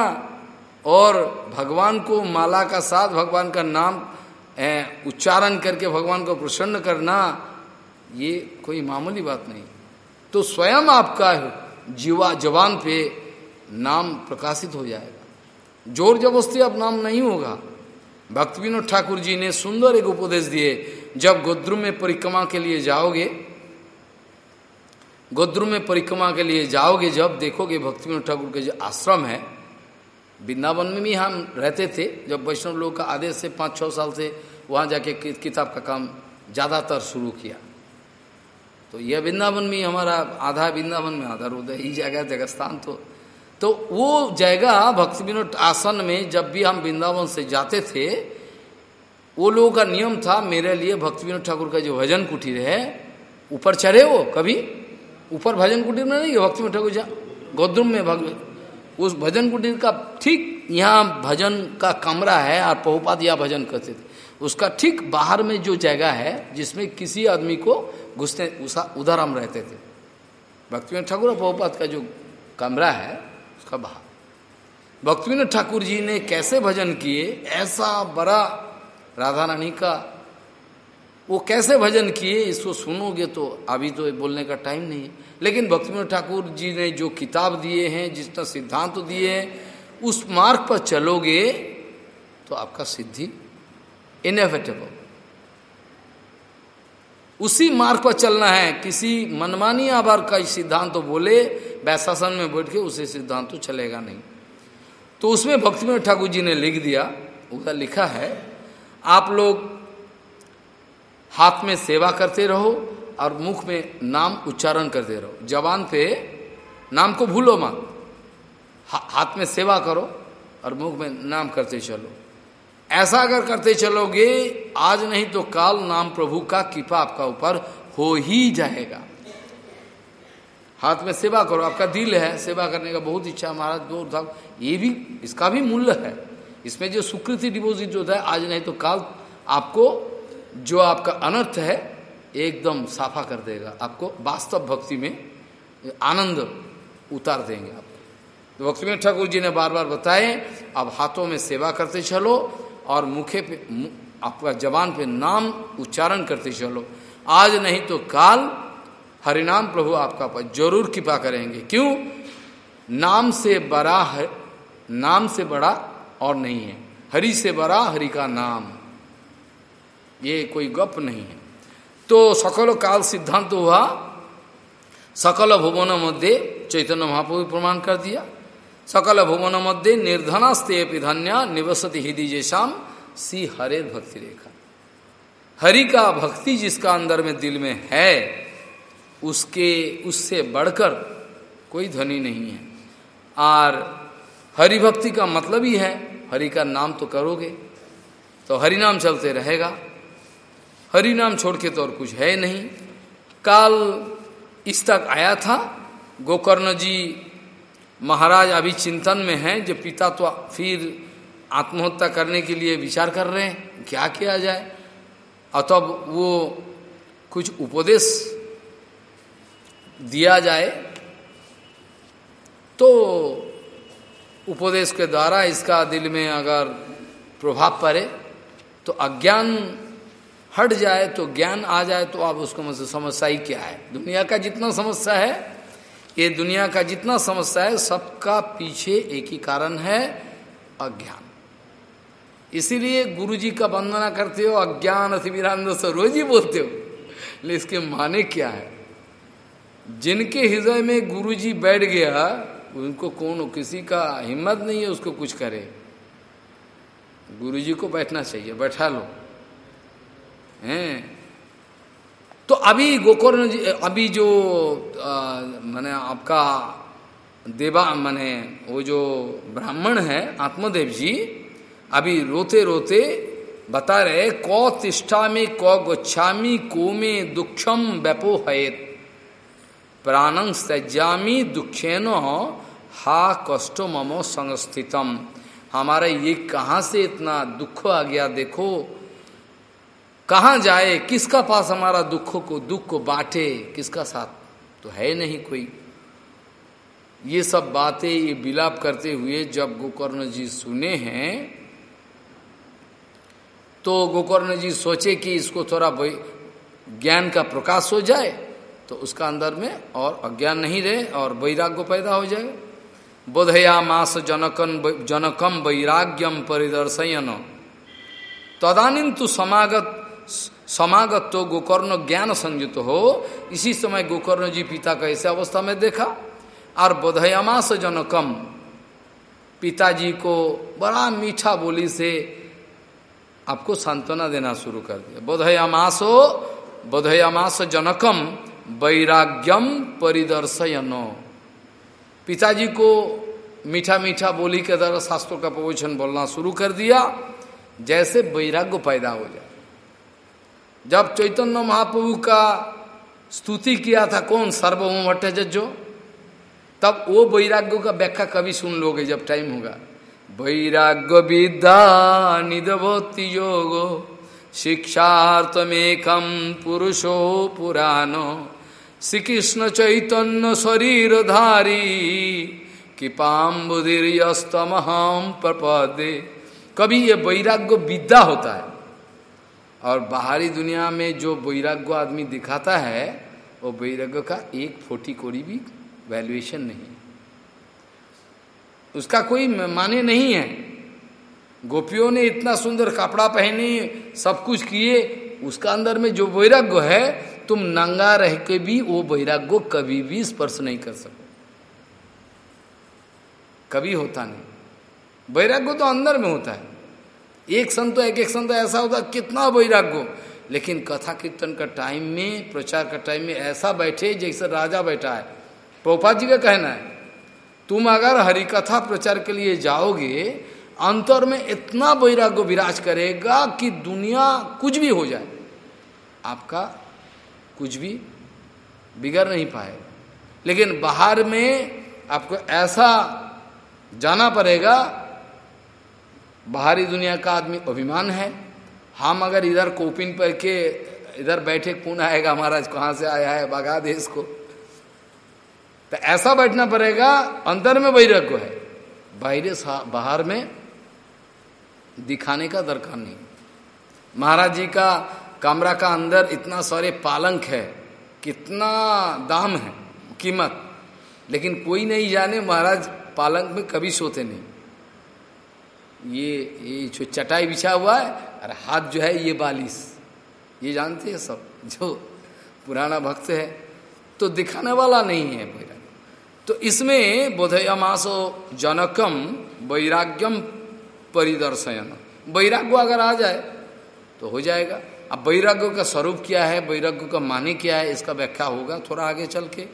और भगवान को माला का साथ, भगवान का नाम उच्चारण करके भगवान को प्रसन्न करना, ये कोई मामूली बात नहीं। तो स्वयं आपका जीवा, जवान पे नाम प्रकाशित हो जाएगा। ज़ोर जबरस्ती अब नाम नहीं होगा। भक्त विनोद ठाकुर जी ने सुंदर एक उपदेश दिए, जब गोद्रु में परिक्रमा के लिए जाओगे गोद्रु में परिक्रमा के लिए जाओगे, जब देखोगे भक्ति विनोद ठाकुर के जो आश्रम है, वृंदावन में भी हम रहते थे, जब वैष्णव लोग का आदेश से पाँच छः साल से वहाँ जाके किताब का काम ज़्यादातर शुरू किया। तो यह वृंदावन में हमारा आधा वृंदावन में, आधा उदय ही जगह जगह स्थान तो। तो वो जगह भक्ति विनोद आसन में जब भी हम वृंदावन से जाते थे, वो लोगों का नियम था, मेरे लिए भक्ति विनोद ठाकुर का जो भजन कुटीर है, ऊपर चढ़े वो कभी। ऊपर भजन कुटीर में नहीं, भक्ति विनोद ठाकुर गोद्रुम में भग उस भजन कुटीर का ठीक यहाँ भजन का कमरा है, और पहुपात यहाँ भजन करते थे। उसका ठीक बाहर में जो जगह है, जिसमें किसी आदमी को घुसते उधर हम रहते थे। भक्तिविनोद ठाकुर और पहुपात का जो कमरा है, उसका बाहर। भक्तिविनोद ठाकुर जी ने कैसे भजन किए, ऐसा बड़ा राधा रानी का वो कैसे भजन किए, इसको सुनोगे तो अभी तो बोलने का टाइम नहीं है। लेकिन भक्तिविनोद ठाकुर जी ने जो किताब दिए हैं जितना सिद्धांत तो दिए हैं, उस मार्ग पर चलोगे तो आपका सिद्धि इनएविटेबल उसी मार्ग पर चलना है। किसी मनमानी आभार का सिद्धांत तो बोले वैशासन में बैठ के उसे सिद्धांत तो चलेगा नहीं। तो उसमें भक्ति ठाकुर जी ने लिख दिया उसका लिखा है, आप लोग हाथ में सेवा करते रहो और मुख में नाम उच्चारण करते रहो। जवान पे नाम को भूलो मत। हा, हाथ में सेवा करो और मुख में नाम करते चलो। ऐसा अगर करते चलोगे आज नहीं तो काल नाम प्रभु का कृपा आपका ऊपर हो ही जाएगा। हाथ में सेवा करो। आपका दिल है सेवा करने का बहुत इच्छा महाराज गौर था ये भी इसका भी मूल्य है। इसमें जो सुकृति डिपोजिट होता है आज नहीं तो काल आपको जो आपका अनर्थ है, एकदम साफा कर देगा। आपको वास्तव भक्ति में आनंद उतार देंगे आपको तो भक्ति में ठाकुर जी ने बार बार बताए अब हाथों में सेवा करते चलो और मुखे पे आपका जबान पे नाम उच्चारण करते चलो। आज नहीं तो काल, हरिनाम प्रभु आपका पर ज़रूर कृपा करेंगे। क्यों? नाम से बड़ा है, नाम से बड़ा और नहीं है। हरि से बड़ा, हरि का नाम। ये कोई गप नहीं है। तो सकल काल सिद्धांत हुआ, सकल भुवन मध्य चैतन्य महाप्रभु प्रमाण कर दिया। सकल भुवन मध्य निर्धनास्ते धन्या निवसति हृदय जैसाम सी हरे भक्ति रेखा। हरि का भक्ति जिसका अंदर में दिल में है, उसके, उससे बढ़कर कोई ध्वनि नहीं है। और हरि भक्ति का मतलब ही है, हरि का नाम तो करोगे तो हरि नाम चलते रहेगा। हरि नाम छोड़ के तो और कुछ है नहीं। काल इस तक आया था। गोकर्ण जी महाराज अभी चिंतन में हैं जो पिता तो फिर आत्महत्या करने के लिए विचार कर रहे हैं, क्या किया जाए? और तब वो कुछ उपदेश दिया जाए तो उपदेश के द्वारा इसका दिल में अगर प्रभाव पड़े तो अज्ञान हट जाए तो ज्ञान आ जाए तो आप उसको मुझसे समस्या ही क्या है? दुनिया का जितना समस्या है, ये दुनिया का जितना समस्या है, सबका पीछे एक ही कारण है, अज्ञान। इसीलिए गुरु जी का वंदना करते हो, अज्ञान अतिवीरानंद से रोज ही बोलते हो। लेकिन इसके माने क्या है? जिनके हृदय में गुरु जी बैठ गया, उनको कौन किसी का हिम्मत नहीं है उसको कुछ करे। गुरु जी को बैठना चाहिए, बैठा लो। हैं। तो अभी गोकर्ण जी, अभी जो मैंने आपका देवा, माने वो जो ब्राह्मण है, आत्मदेव जी, अभी रोते रोते बता रहे, कौ तिष्ठा में कौ गोच्छामी को में दुखम व्यपोहित प्राणं सज्जामी दुखेन हा कष्टो ममो संस्थितम। हमारा ये कहाँ से इतना दुख आ गया, देखो कहाँ जाए, किसका पास हमारा दुख को दुख को बांटे, किसका साथ? तो है नहीं कोई। ये सब बातें, ये विलाप करते हुए जब गोकर्ण जी सुने हैं तो गोकर्ण जी सोचे कि इसको थोड़ा ज्ञान का प्रकाश हो जाए तो उसका अंदर में और अज्ञान नहीं रहे और वैराग्य पैदा हो जाए। बोधया मास जनकन जनकम वैराग्यम परिदर्शयन। तदानीन तो समागत समागत तो गोकर्ण ज्ञान संयुक्त हो। इसी समय गोकर्ण जी पिता का ऐसे अवस्था में देखा। और बोधयामास जनकम पिताजी को बड़ा मीठा बोली से आपको सांत्वना देना शुरू कर दिया। बोधयामासो बोधयामास जनकम वैराग्यम परिदर्शयनो। पिताजी को मीठा मीठा बोली के द्वारा शास्त्रों का प्रवचन बोलना शुरू कर दिया। जैसे वैराग्य पैदा हो जाए। जब चैतन्य महाप्रभु का स्तुति किया था, कौन? सर्वभौम भट्टाचार्य तब वो वैराग्य का व्याख्या कभी सुन लोगे जब टाइम होगा। वैराग्य विद्या निधभक्ति योगो शिक्षार्थमेकम पुरुषो पुराणो। श्री कृष्ण चैतन्य शरीर धारी कृपाम्बुदीर्यस्तम हम प्रपदे। कभी ये वैराग्य विद्या होता है। और बाहरी दुनिया में जो वैराग्य आदमी दिखाता है, वो वैराग्य का एक फोटी कोड़ी भी वैल्यूएशन नहीं उसका कोई माने नहीं है। गोपियों ने इतना सुंदर कपड़ा पहने, सब कुछ किए, उसका अंदर में जो वैराग्य है, तुम नंगा रह के भी वो वैराग्य कभी भी स्पर्श नहीं कर सको। कभी होता नहीं। वैराग्य तो अंदर में होता है। एक संत एक एक संत ऐसा होता कितना वैराग्य लेकिन कथा कीर्तन का टाइम में, प्रचार का टाइम में ऐसा बैठे जैसे राजा बैठा है। पोपा जी का कहना है, तुम अगर हरि कथा प्रचार के लिए जाओगे, अंतर में इतना वैराग्य विराज करेगा कि दुनिया कुछ भी हो जाए। आपका कुछ भी बिगड़ नहीं पाएगा लेकिन बाहर में आपको ऐसा जाना पड़ेगा बाहरी दुनिया का आदमी अभिमान है। हम अगर इधर कोपिन पर के इधर बैठे कौन आएगा, महाराज कहाँ से आया है? भगा देश को तो ऐसा बैठना पड़ेगा, अंदर में वैराग्य है। बाहर बाहर में दिखाने का दरकार नहीं। महाराज जी का कमरा का अंदर इतना सारे पालंक है, कितना दाम है, कीमत। लेकिन कोई नहीं जाने, महाराज पालंक में कभी सोते नहीं। ये ये जो चटाई बिछा हुआ है और हाथ जो है ये बालिश। ये जानते हैं सब, जो पुराना भक्त है। तो दिखाने वाला नहीं है वैराग्य तो इसमें बोधयमासो जनकम वैराग्यम परिदर्शयन। वैराग्य अगर आ जाए तो हो जाएगा। अब वैराग्य का स्वरूप क्या है, वैराग्य का माने क्या है, इसका व्याख्या होगा थोड़ा आगे चल के।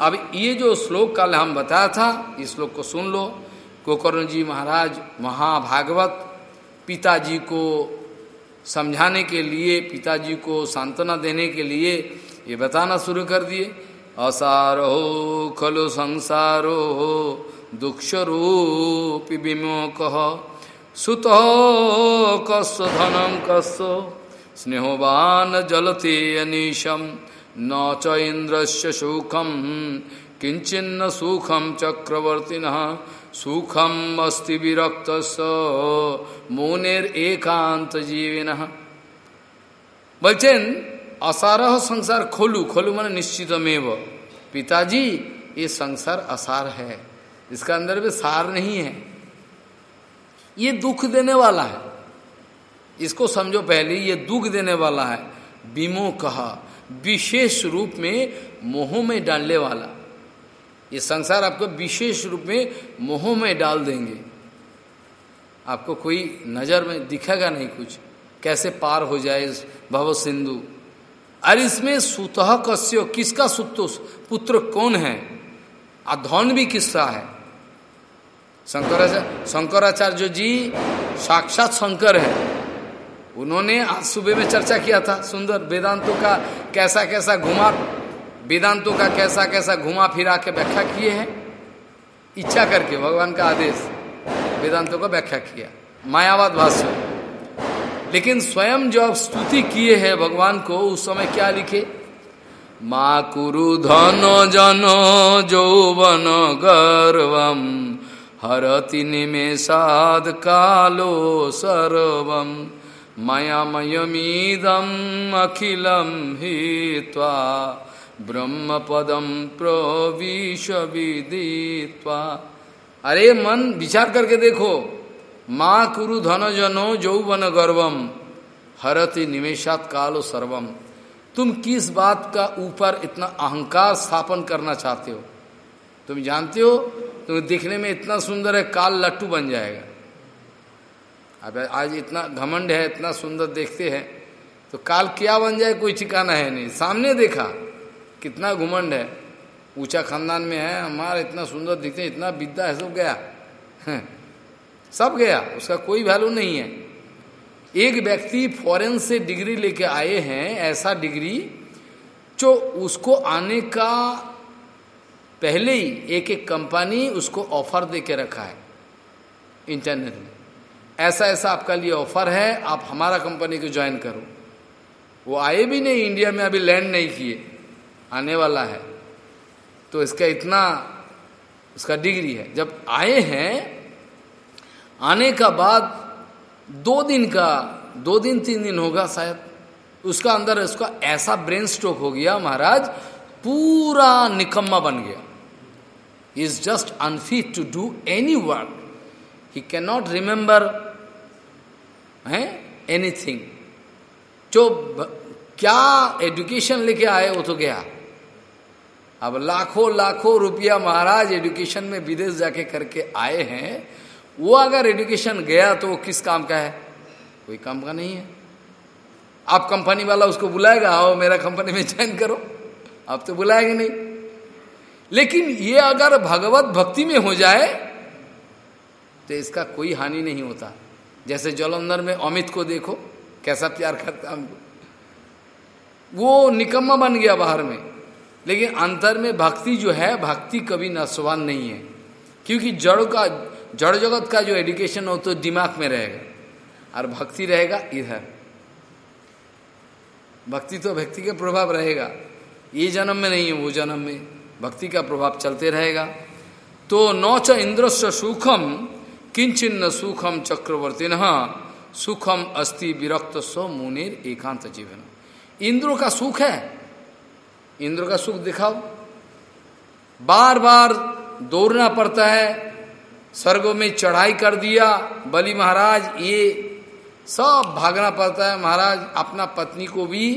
अब ये जो श्लोक कल हम बताया था, इस श्लोक को सुन लो। गोकर्ण जी महाराज महाभागवत पिताजी को समझाने के लिए, पिताजी को सांत्वना देने के लिए ये बताना शुरू कर दिए। असारो खलु संसारो दुक्षरूप विमोक सुत कस्व धनम कस्व स्नेहवान जलते अनिशम न च इंद्र सुखम किंचिन्न सुखम चक्रवर्तिन। सुखम अस्ति विरक्त मुनेर एकांत जीविन বলছেন असारह संसार खोलू खोलू मन निश्चितमेव पिताजी ये संसार असार है इसका अंदर में सार नहीं है ये दुख देने वाला है इसको समझो पहले ये दुख देने वाला है बीमो कहा विशेष रूप में मोह में डालने वाला ये संसार आपको विशेष रूप में मोह में डाल देंगे। आपको कोई नज़र में दिखेगा नहीं कुछ। कैसे पार हो जाए भव सिंधु? और इसमें सुतः कस्य, किसका सुतो पुत्र कौन है? अधौन भी किस्सा है। शंकराचार्य शंकराचार्य जी साक्षात शंकर है। उन्होंने आज सुबह में चर्चा किया था, सुंदर वेदांतों का कैसा कैसा घुमा वेदांतों का कैसा कैसा घुमा फिरा के व्याख्या किए हैं? इच्छा करके, भगवान का आदेश, वेदांतों का व्याख्या किया। मायावाद भाष्य लेकिन स्वयं जो जब स्तुति किए हैं भगवान को, उस समय क्या लिखे? माँ कुरु धन जन जौवन गर्वम हरति निमेषाद कालो सर्वम मयमयमीदम अखिलम हित्वा ब्रह्म पदम प्रविश विदित्वा अरे, मन विचार करके देखो। माँ कुरु धन जनो जौवन गर्वम हरति निमेशात कालो सर्वम तुम किस बात का ऊपर इतना अहंकार स्थापन करना चाहते हो? तुम जानते हो? तुम दिखने में इतना सुंदर है, काल लट्टू बन जाएगा। अब आज इतना घमंड है, इतना सुंदर देखते हैं तो काल क्या बन जाए, कोई ठिकाना है नहीं। सामने देखा। कितना घुमंड है। ऊँचा खानदान में है, हमारा इतना सुंदर दिखते हैं, इतना विद्या है, सब गया। सब गया, उसका कोई वैल्यू नहीं है। एक व्यक्ति फॉरेन से डिग्री लेके आए हैं, ऐसा डिग्री जो उसको आने का पहले ही एक एक कंपनी उसको ऑफ़र दे के रखा है इंटरनेट में। ऐसा ऐसा आपका लिए ऑफ़र है, आप हमारा कंपनी को ज्वाइन करो। वो आए भी नहीं इंडिया में अभी लैंड नहीं किए। आने वाला है। तो इसका इतना उसका डिग्री है। जब आए हैं, आने का बाद दो दिन का, दो दिन, तीन दिन होगा शायद। उसका अंदर, उसका ऐसा ब्रेन स्ट्रोक हो गया महाराज, पूरा निकम्मा बन गया। Is just unfit to do any work he can not remember है एनीथिंग जो क्या एजुकेशन लेके आए, वो तो गया। अब लाखों लाखों रुपया महाराज एजुकेशन में विदेश जाके करके आए हैं, वो अगर एजुकेशन गया तो वो किस काम का है? कोई काम का नहीं है। आप कंपनी वाला उसको बुलाएगा, आओ मेरा कंपनी में ज्वाइन करो। आप तो बुलाएँगे नहीं। लेकिन ये अगर भगवत भक्ति में हो जाए तो इसका कोई हानि नहीं होता। जैसे जलंधर में अमित को देखो, कैसा प्यार करता हमको। वो निकम्मा बन गया बाहर में। लेकिन अंतर में भक्ति जो है, भक्ति कभी नस्वान नहीं है। क्योंकि जड़ का, जड़ जगत का जो एडुकेशन हो तो दिमाग में रहेगा। और भक्ति रहेगा इधर। भक्ति तो भक्ति का प्रभाव रहेगा। ये जन्म में नहीं है, वो जन्म में भक्ति का प्रभाव चलते रहेगा। तो नौच इंद्रस्व सुखम किंचिन्न सुखम चक्रवर्ती न सुखम अस्ति विरक्त स्व मुनिर एकांत जीवन इंद्रों का सुख है इंद्र का सुख दिखाओ। बार बार दौड़ना पड़ता है। स्वर्गों में चढ़ाई कर दिया। बलि महाराज, ये सब भागना पड़ता है। महाराज, अपना पत्नी को भी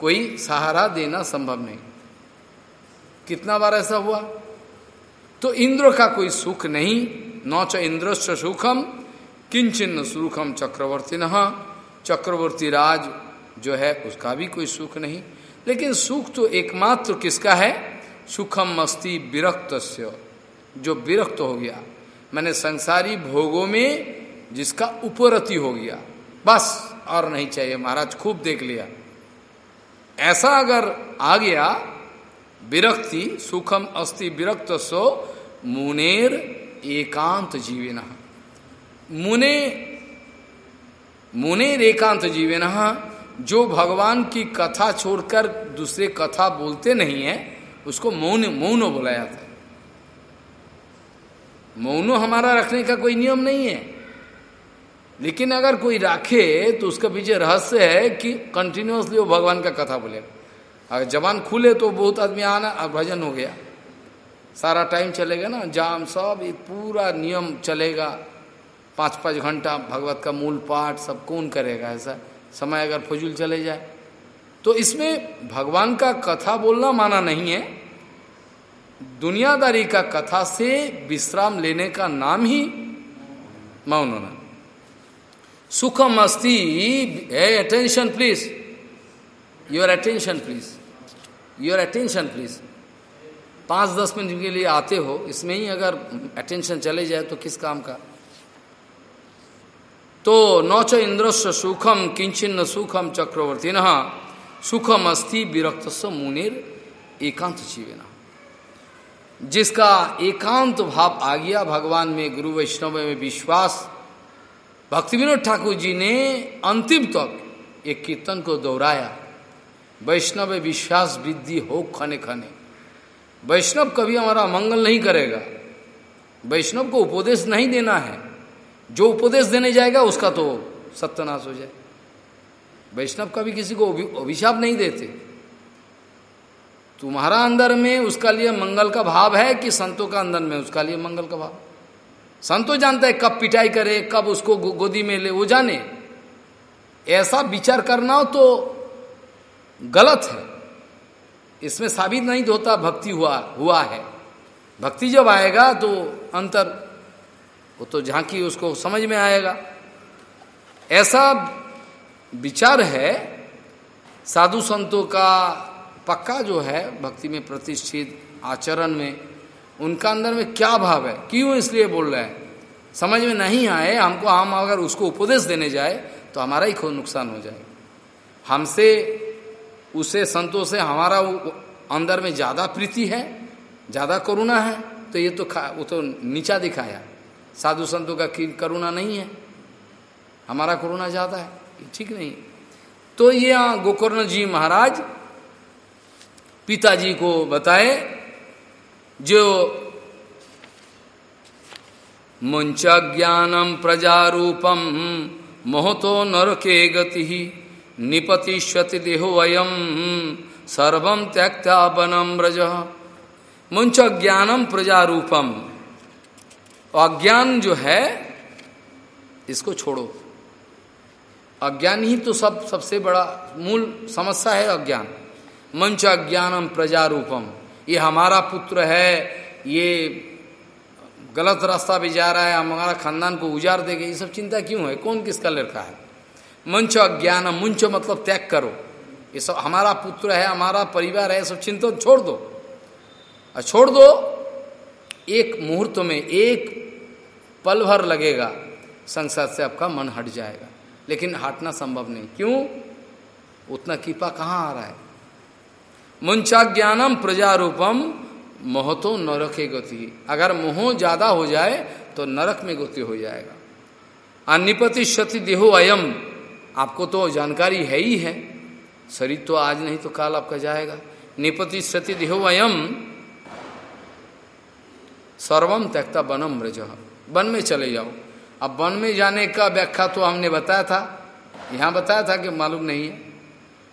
कोई सहारा देना संभव नहीं। कितना बार ऐसा हुआ? तो इंद्र का कोई सुख नहीं। न च इंद्र सुखम, किंचिन्न सुखम चक्रवर्ती न चक्रवर्ती राज जो है, उसका भी कोई सुख नहीं। लेकिन सुख तो एकमात्र किसका है? सुखम मस्ती विरक्त जो विरक्त हो गया, मैंने संसारी भोगों में जिसका उपरति हो गया, बस और नहीं चाहिए। महाराज खूब देख लिया। ऐसा अगर आ गया, विरक्ति, सुखम अस्ति विरक्त सो मुनेर एकांत जीवन। मुने, मुनेर एकांत जीवन जो भगवान की कथा छोड़कर दूसरे कथा बोलते नहीं है, उसको मौन मौन बोला जाता है। मौनो हमारा रखने का कोई नियम नहीं है। लेकिन अगर कोई राखे तो उसका पीछे रहस्य है कि कंटिन्यूसली वो भगवान का कथा बोलेगा अगर जबान खुले तो बहुत आदमी आना और भजन हो गया। सारा टाइम चलेगा ना, जाम सब, ये पूरा नियम चलेगा। पाँच पाँच घंटा भगवत का मूल पाठ सब कौन करेगा ऐसा? समय अगर फजूल चले जाए। तो इसमें भगवान का कथा बोलना माना नहीं है। दुनियादारी का कथा से विश्राम लेने का नाम ही मौन होना। सुखम अस्ति attention please your attention please your attention please पाँच दस मिनट के लिए आते हो, इसमें ही अगर अटेंशन चले जाए तो किस काम का? तो नौच इंद्रस्व सुखम किंचिन्न सुखम चक्रवर्ती न सुखम अस्थि विरक्त मुनिर एकांत जीवन। जिसका एकांत भाव आ गया, भगवान में, गुरु वैष्णव में विश्वास भक्ति विनोद ठाकुर जी ने अंतिम तक एक कीर्तन को दोहराया। वैष्णव विश्वास वृद्धि हो खने खने वैष्णव कभी हमारा मंगल नहीं करेगा। वैष्णव को उपदेश नहीं देना है। जो उपदेश देने जाएगा, उसका तो सत्यनाश हो जाए। वैष्णव कभी किसी को अभिशाप नहीं देते। तुम्हारा अंदर में उसका लिए मंगल का भाव है कि संतों का अंदर में उसका लिए मंगल का भाव? संतो जानता है कब पिटाई करे, कब उसको गोदी में ले, वो जाने। ऐसा विचार करना तो गलत है। इसमें साबित नहीं होता, भक्ति हुआ हुआ है। भक्ति जब आएगा तो अंतर वो तो झांकी उसको समझ में आएगा। ऐसा विचार है, साधु संतों का पक्का जो है, भक्ति में प्रतिष्ठित आचरण में, उनका अंदर में क्या भाव है? क्यों इसलिए बोल रहे हैं? समझ में नहीं आए, हमको, हम अगर उसको उपदेश देने जाए तो हमारा ही खुद नुकसान हो जाए हमसे, उसे संतों से हमारा अंदर में ज़्यादा प्रीति है, ज़्यादा करुणा है तो ये तो वो तो नीचा दिखाया। साधु संतों का करुणा नहीं है। हमारा करुणा ज़्यादा है। ठीक नहीं तो ये गोकर्ण जी महाराज पिताजी को बताए, जो मुंच ज्ञानम प्रजारूपम मोहतो नरके गति निपतिष्यति देहो अयम सर्वम त्यक्ता बनम ब्रज मुंच ज्ञानम प्रजारूपम अज्ञान जो है, इसको छोड़ो। अज्ञान ही तो सब, सबसे बड़ा मूल समस्या है अज्ञान। मंच अज्ञानम प्रजारूपम। ये हमारा पुत्र है, ये गलत रास्ता पे जा रहा है हमारा खानदान को उजाड़ देगा। ये सब चिंता क्यों है? कौन किसका लड़का है? मंच अज्ञान मुंच मतलब त्याग करो। ये सब हमारा पुत्र है, हमारा परिवार है सब चिंता छोड़ दो। और छोड़ दो एक मुहूर्त में एक पल भर लगेगा, संसार से आपका मन हट जाएगा। लेकिन हटना संभव नहीं। क्यों? उतना कृपा कहाँ आ रहा है? मुंचा ज्ञानम प्रजारूपम, मोह तो नरक गति। अगर मोह ज़्यादा हो जाए तो नरक में गति हो जाएगा। अनिपति क्षति देहो अयम। आपको तो जानकारी है ही है। शरीर तो आज नहीं तो काल आपका जाएगा। निपति क्षति देहो अयम। सर्वम त्यक्ता बनम ब्रज वन में चले जाओ। अब वन में जाने का व्याख्या तो हमने बताया था। यहाँ बताया था कि मालूम नहीं है।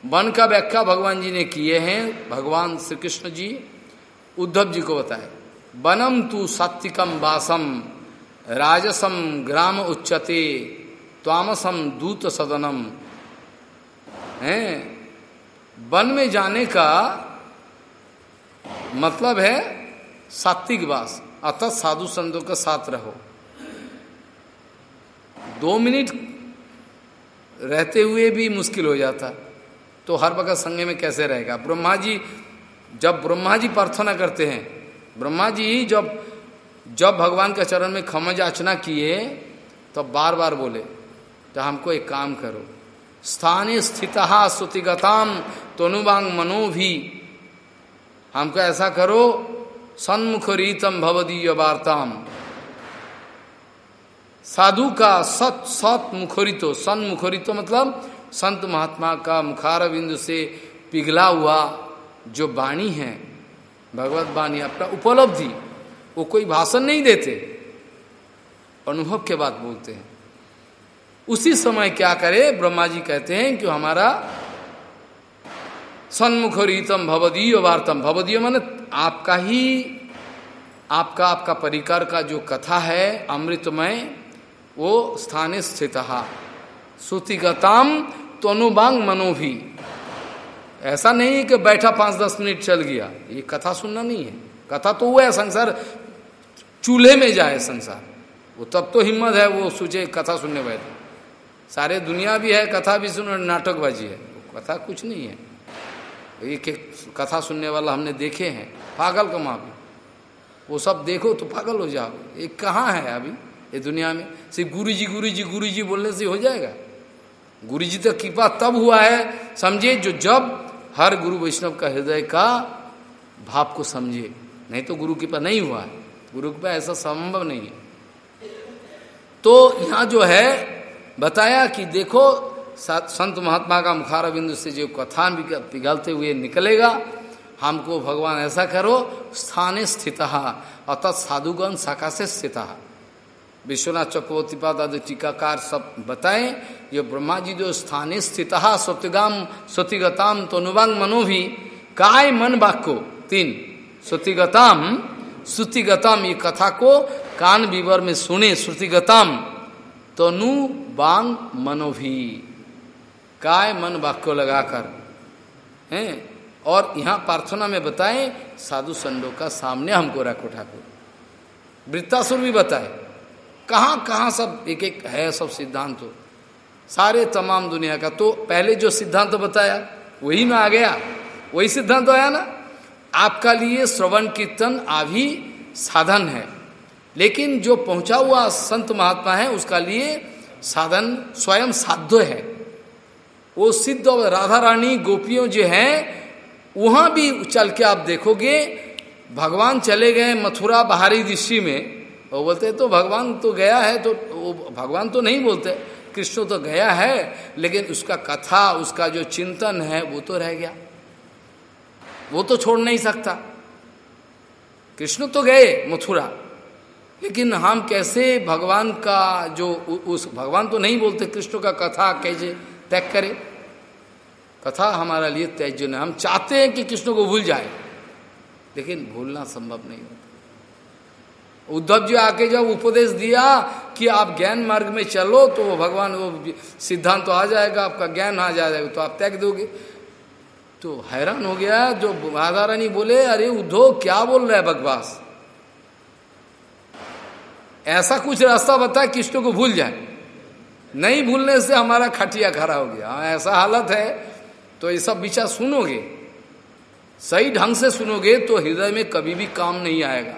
वन का व्याख्या भगवान जी ने किए हैं। भगवान श्री कृष्ण जी उद्धव जी को बताए। वनम तू सात्विकम वासम राजसम ग्राम उच्चते तामसम दूत सदनम है? वन में जाने का मतलब है सात्विक वास। अर्थात साधु संतों के साथ रहो। दो मिनट रहते हुए भी मुश्किल हो जाता। तो हर वक्त संग में कैसे रहेगा? ब्रह्मा जी, जब ब्रह्मा जी प्रार्थना करते हैं, ब्रह्मा जी जब जब भगवान के चरण में खमज याचना किए तो बार बार बोले तो हमको एक काम करो। स्थानीय स्थित श्रुतिगताम तनुवांग मनो भी। हमको ऐसा करो सन्मुख रीतम भवदीय वार्ताम। साधु का सत सत मुखरितो, सन मुखरितो मतलब संत महात्मा का मुखार बिंदु से पिघला हुआ जो वाणी है, भगवत वाणी अपना उपलब्धि, वो कोई भाषण नहीं देते, अनुभव के बाद बोलते हैं। उसी समय क्या करे, ब्रह्मा जी कहते हैं कि हमारा सन्मुख रीतम भवदीय वार्तम भवदीय मन आपका ही, आपका आपका परिकर का जो कथा है, अमृतमय, वो स्थाने स्थित। श्रुतिगताम तनुबांग मनो भी ऐसा नहीं कि बैठा पाँच दस मिनट चल गया। ये कथा सुनना नहीं है। कथा तो वो है संसार। चूल्हे में जाए संसार। वो तब तो हिम्मत है, वो सोचे कथा सुनने बैठे। सारे दुनिया भी है, कथा भी सुन नाटकबाजी है। कथा कुछ नहीं है। एक एक कथा सुनने वाला हमने देखे हैं। पागल का माँ भी वो सब देखो तो पागल हो जाओ। ये कहाँ है अभी ये दुनिया में? सिर्फ़ गुरु जी गुरु जी गुरु जी बोलने से हो जाएगा? गुरु जी तक कृपा तब हुआ है, समझे, जो जब हर गुरु वैष्णव का हृदय का भाव को समझे। नहीं तो गुरु कृपा नहीं हुआ है। गुरु कृपा ऐसा संभव नहीं है। तो यहाँ जो है, बताया कि देखो संत महात्मा का मुखार बिंदु से जो कथा पिघलते हुए निकलेगा, हमको भगवान ऐसा करो, स्थाने स्थित, अर्थात साधुगण शाखा से स्थित। विश्वनाथ चक्रवर्ती पाद आदि टीकाकार सब बताएँ, ये ब्रह्मा जी जो स्थाने स्थित स्वतिगाम स्वतिगताम तो अनुवांग मनो भी काय मन वाक्यो तीन। श्रुतिगताम श्रुतिगताम ये कथा को कान विवर में सुने श्रुतिगताम तनु बांग मनो भी काय मन वाक्य लगाकर, हैं? और यहाँ प्रार्थना में बताएँ, साधु संडो का सामने हमको रखो ठाकुर। वृत्तासुर भी बताए, कहाँ कहाँ सब एक एक है सब सिद्धांत? तो सारे तमाम दुनिया का तो पहले जो सिद्धांत तो बताया, वही में आ गया। वही सिद्धांत तो आया ना? आपका लिए श्रवण कीर्तन आभी साधन है। लेकिन जो पहुँचा हुआ संत महात्मा है, उसका लिए साधन स्वयं साध्य है। वो सिद्ध और राधा रानी गोपियों जो हैं, वहाँ भी चल के आप देखोगे, भगवान चले गए मथुरा बाहरी दृष्टि में वो बोलते तो भगवान तो गया है तो वो भगवान तो नहीं बोलते, कृष्ण तो गया है, लेकिन उसका कथा, उसका जो चिंतन है, वो तो रह गया। वो तो छोड़ नहीं सकता। कृष्ण तो गए मथुरा, लेकिन हम कैसे भगवान का जो उस, भगवान तो नहीं बोलते, कृष्ण का कथा कैसे त्याग करे। कथा हमारा लिए त्याज्य नहीं। हम चाहते हैं कि कृष्ण को भूल जाए, लेकिन भूलना संभव नहीं होता। उद्धव जी आके जब उपदेश दिया कि आप ज्ञान मार्ग में चलो तो वो भगवान वो सिद्धांत तो आ जाएगा, आपका ज्ञान आ जाएगा तो आप त्याग दोगे। तो हैरान हो गया, जो राधा रानी बोले, अरे उद्धव, क्या बोल रहा है बकवास? ऐसा कुछ रास्ता बताए कृष्ण को भूल जाए। नहीं भूलने से हमारा खटिया खड़ा हो गया। हाँ, ऐसा हालत है। तो ये सब विचार सुनोगे सही ढंग से सुनोगे तो हृदय में कभी भी काम नहीं आएगा।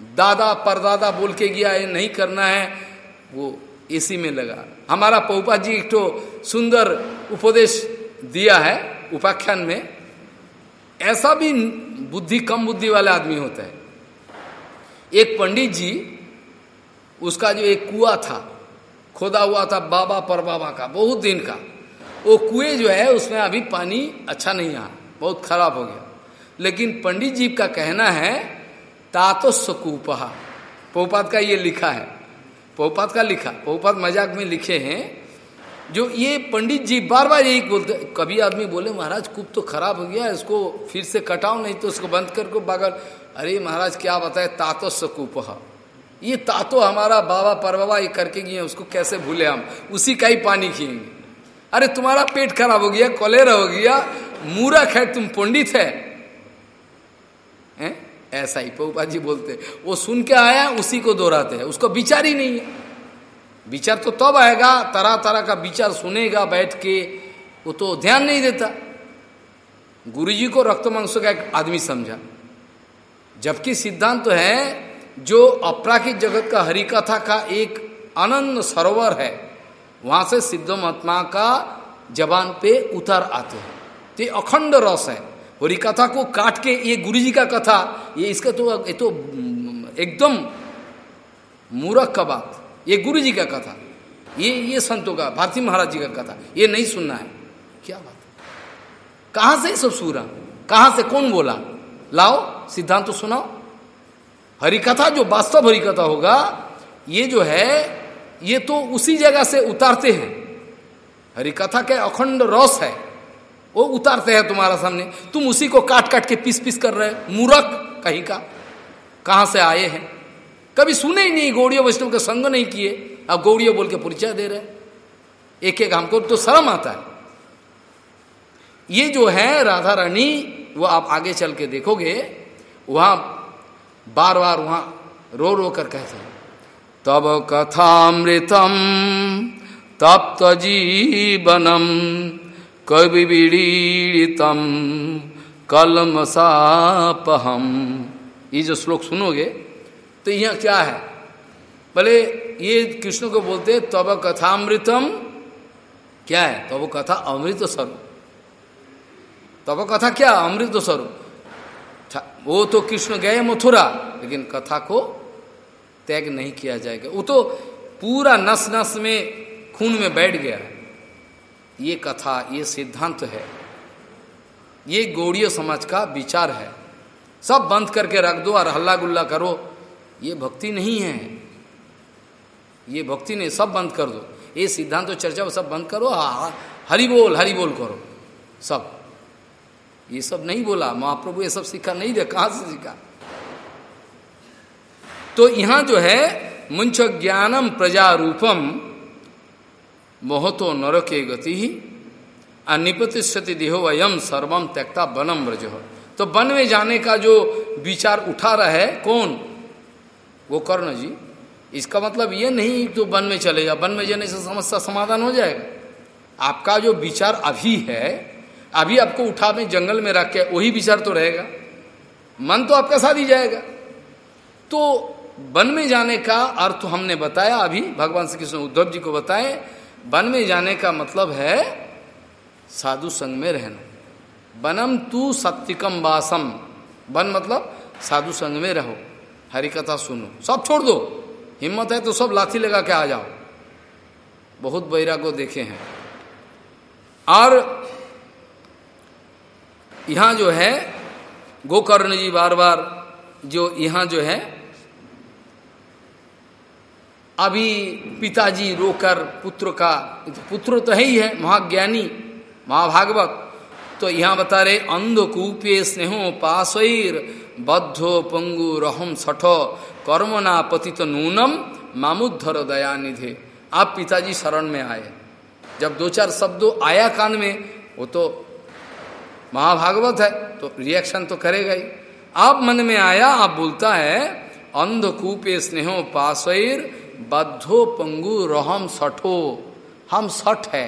दादा परदादा बोल के गया ये नहीं करना है। वो इसी में लगा। हमारा पौपा जी एक तो सुंदर उपदेश दिया है उपाख्यान में। ऐसा भी बुद्धि कम बुद्धि वाले आदमी होता है। एक पंडित जी उसका जो एक कुआ था खोदा हुआ था बाबा पर बाबा का, बहुत दिन का। वो कुएँ जो है, उसमें अभी पानी अच्छा नहीं आ, बहुत खराब हो गया। लेकिन पंडित जी का कहना है, तातो सकूपहा पोपात का ये लिखा है, पोपात का लिखा, पोपात मज़ाक में लिखे हैं, जो ये पंडित जी बार बार यही बोलते, कभी आदमी बोले, महाराज, कूप तो खराब हो गया, इसको फिर से कटाओ, नहीं तो उसको बंद करके बागल अरे महाराज, क्या बताए, तातो सकूपहा ये तातो हमारा बाबा परबाबा ये करके गए उसको कैसे भूले हम? उसी का ही पानी खिएँगे। अरे तुम्हारा पेट खराब हो गया, कोलेरा हो गया, मूरख है, तुम पंडित है? ऐसा ही पहुपा जी बोलते वो सुन के आया, उसी को दोहराते हैं। उसको विचार ही नहीं है। विचार तो तब आएगा तरह तरह का विचार सुनेगा बैठ के, वो तो ध्यान नहीं देता। गुरुजी को रक्त मांसों का एक आदमी समझा। जबकि सिद्धांत तो है जो अपराकित जगत का हरिकथा का एक अनंत सरोवर है, वहाँ से सिद्ध महात्मा का जबान पे उतर आते हैं। तो अखंड रस है। हरि कथा को काट के ये गुरु जी का कथा, ये इसका तो ये तो एकदम मूरख का बात। ये गुरु जी का कथा। ये ये संतों का, भारती महाराज जी का कथा। ये नहीं सुनना है। क्या बात कहाँ से सब सूरा? कहाँ से, कौन बोला? लाओ, सिद्धांत तो सुनाओ। हरिकथा जो वास्तव हरिकथा होगा, ये जो है, ये तो उसी जगह से उतारते हैं। हरिकथा के अखंड रस है, वो उतारते हैं तुम्हारा सामने। तुम उसी को काट काट के पीस पीस कर रहे मूरख, कहीं का। कहाँ से आए हैं? कभी सुने ही नहीं, गौड़ियों वैष्णव के संग नहीं किए। अब गौड़ियों बोल के परिचय दे रहे एक एक हमको तो शर्म आता है। ये जो है राधा रानी, वो आप आगे चल के देखोगे, वहाँ बार बार वहाँ रो रो कर कहते हैं। तब कथामृतम, तप्त जीवनम कविड़ीतम कलमसापहम। ये जो श्लोक सुनोगे तो यह क्या है? भले ये कृष्ण को बोलते हैं, तब कथामृतम, क्या है? तब कथा अमृत स्वरूप। तब कथा क्या? अमृत स्वरूप। वो तो कृष्ण गए मथुरा, लेकिन कथा को त्याग नहीं किया जाएगा। वो तो पूरा नस नस में, खून में बैठ गया। ये कथा, ये सिद्धांत है। ये गौड़ीय समाज का विचार है। सब बंद करके रख दो और हल्ला गुल्ला करो। ये भक्ति नहीं है। ये भक्ति नहीं, सब बंद कर दो। ये सिद्धांत चर्चा सब बंद करो। हरि बोल हरि बोल करो। सब। ये सब नहीं बोला, महाप्रभु ये सब सीखा नहीं दे कहाँ से सीखा? तो यहाँ जो है मुंच ज्ञानम प्रजा रूपम मोहतो नरके गति ही अनिपतिष्यति देहो अयम सर्वम त्यक्ता बनम ब्रज तो वन में जाने का जो विचार उठा रहा है, कौन? वो कर्ण जी। इसका मतलब ये नहीं तो वन में चले जा, वन में जाने से समस्या समाधान हो जाएगा। आपका जो विचार अभी है अभी आपको उठा में जंगल में रख के वही विचार तो रहेगा। मन तो आपका साथ ही जाएगा। तो वन में जाने का अर्थ हमने बताया अभी, भगवान श्री कृष्ण उद्धव जी को बताए, वन में जाने का मतलब है साधु संग में रहना। वनम तू सत्यकम वासम। वन मतलब साधु संग में रहो। हरि कथा सुनो। सब छोड़ दो। हिम्मत है तो सब लाठी लगा के आ जाओ। बहुत बैरा को देखे हैं। और यहाँ जो है, गोकर्ण जी बार बार जो यहाँ जो है, अभी पिताजी रोकर पुत्र का, पुत्र तो है ही है, महाज्ञानी, महाभागवत। तो यहाँ बता रहे, अंधकूपे स्नेहो पासैर, बद्धो पंगु रहम सठो कर्म ना पति तो नूनम मामुद्धर दया निधे आप पिताजी शरण में आए। जब दो चार शब्दों आया कान में, वो तो महाभागवत है तो रिएक्शन तो करेगा ही। आप मन में आया, आप बोलता है, अंधकूपे स्नेहो पासैर, बद्धो पंगु रहम सठो। हम सठ है।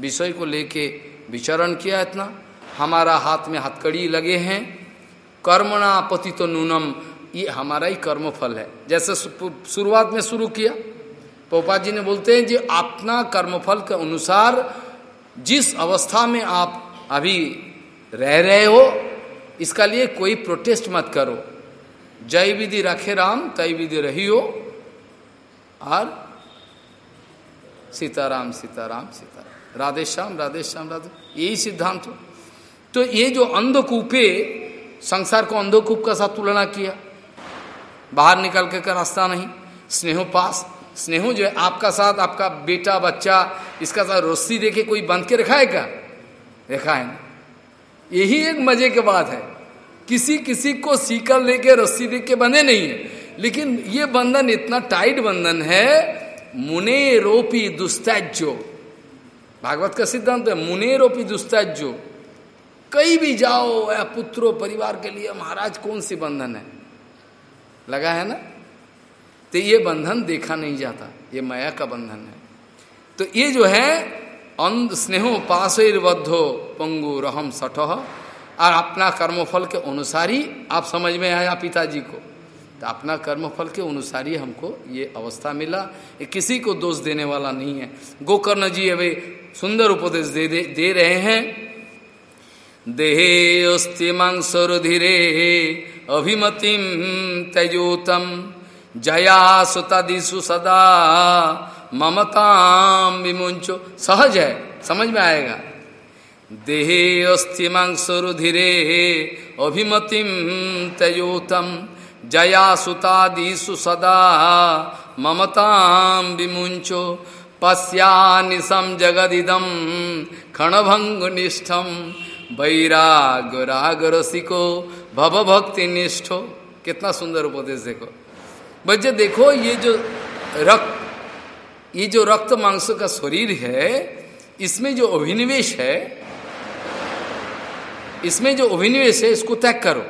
विषय को लेके विचरण किया इतना। हमारा हाथ में हथकड़ी लगे हैं। कर्मणा पति तो नूनम, ये हमारा ही कर्मफल है। जैसे शुरुआत में शुरू किया पोपा जी ने बोलते हैं जी, अपना कर्मफल के अनुसार जिस अवस्था में आप अभी रह रहे हो, इसका लिए कोई प्रोटेस्ट मत करो। जय विधि रखे राम, तय विधि रही हो। और सीताराम सीताराम सीताराम। राधे श्याम राधे श्याम, राधे। यही सिद्धांत हो। तो ये जो अंधकूपे, संसार को अंधकूप का साथ तुलना किया। बाहर निकल के का रास्ता नहीं। स्नेहो पास। स्नेहो जो है, आपका साथ, आपका बेटा, बच्चा, इसका साथ रस्सी देके कोई बंध के रखा क्या? रखा है यही एक मज़े के बात है। किसी किसी को सीकर लेके, रस्सी दे के बंधे नहीं है। लेकिन ये बंधन इतना टाइट बंधन है, मुने रोपी दुस्तैजो भागवत का सिद्धांत है, मुने रोपी दुस्तैजो कहीं भी जाओ, या पुत्रो, परिवार के लिए महाराज, कौन सी बंधन है? लगा है ना? तो ये बंधन देखा नहीं जाता। ये माया का बंधन है। तो ये जो है अंध स्नेहो पाशो पंगु रहम सठ और अपना कर्मफल के अनुसार ही आप समझ में आया पिताजी को। तो अपना कर्मफल के अनुसार ही हमको ये अवस्था मिला। ये किसी को दोष देने वाला नहीं है। गोकर्ण जी अभी सुंदर उपदेश दे, दे, दे रहे हैं। देहे अस्थि अस्ति मांसरुधिरे अभिमतिम तेजोतम जया सुतादिशु सदा ममताम विमुंचो सहज है, समझ में आएगा। देहे अस्थि मांसरुधिरे अभिमतिम तेजोतम जया सुतादिशु सदा ममताम विमुंचो पश्यानिशम जगदिदम क्षणभंगुनिष्ठम वैराग राग रसिको भव भक्ति निष्ठो कितना सुंदर उपदेश देखो। बच्चे देखो, ये जो रक्त ये जो रक्त मांस का शरीर है, इसमें जो अभिनिवेश है, इसमें जो अभिनिवेश है, इसको त्याग करो।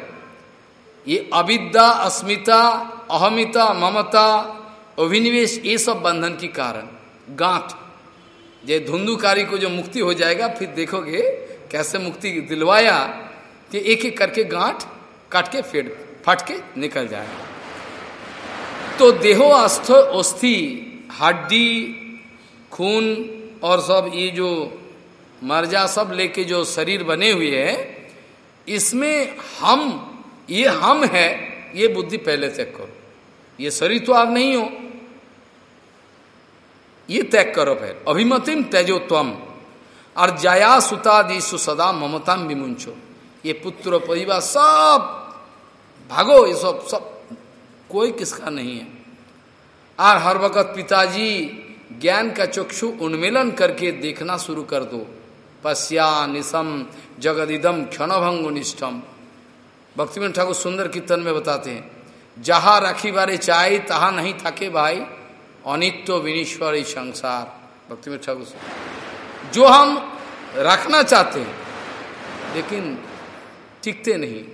ये अविद्या, अस्मिता, अहमिता, ममता, अभिनिवेश, ये सब बंधन की कारण। गांठ। ये धुंधुकारी को जो मुक्ति हो जाएगा, फिर देखोगे कैसे मुक्ति दिलवाया कि एक एक करके गांठ काट के फेड़, फट के निकल जाएगा तो देहो अस्थ अस्थि हड्डी, खून और सब ये जो मर्जा सब लेके जो शरीर बने हुए है, इसमें हम, ये हम है, ये बुद्धि पहले त्याग करो। ये शरीर तो आप नहीं हो। ये त्याग करो फिर। अभिमतिम तेजोत्वम और जया सुतादि सुसदा ममताम विमुंचो ये पुत्र, परिवार सब भागो, ये सब सब, कोई किसका नहीं है। और हर वक्त पिताजी ज्ञान का चक्षु उन्मिलन करके देखना शुरू कर दो। पश्या निशम जगदिदम क्षणभंग निष्ठम भक्तिमन ठाकुर सुंदर कीर्तन में बताते हैं, जहा राखी बारे चाय तहा नहीं थके भाई, अनित्य विनीश्वर संसार। भक्तिमन ठाकुर जो हम रखना चाहते हैं, लेकिन टिकते नहीं।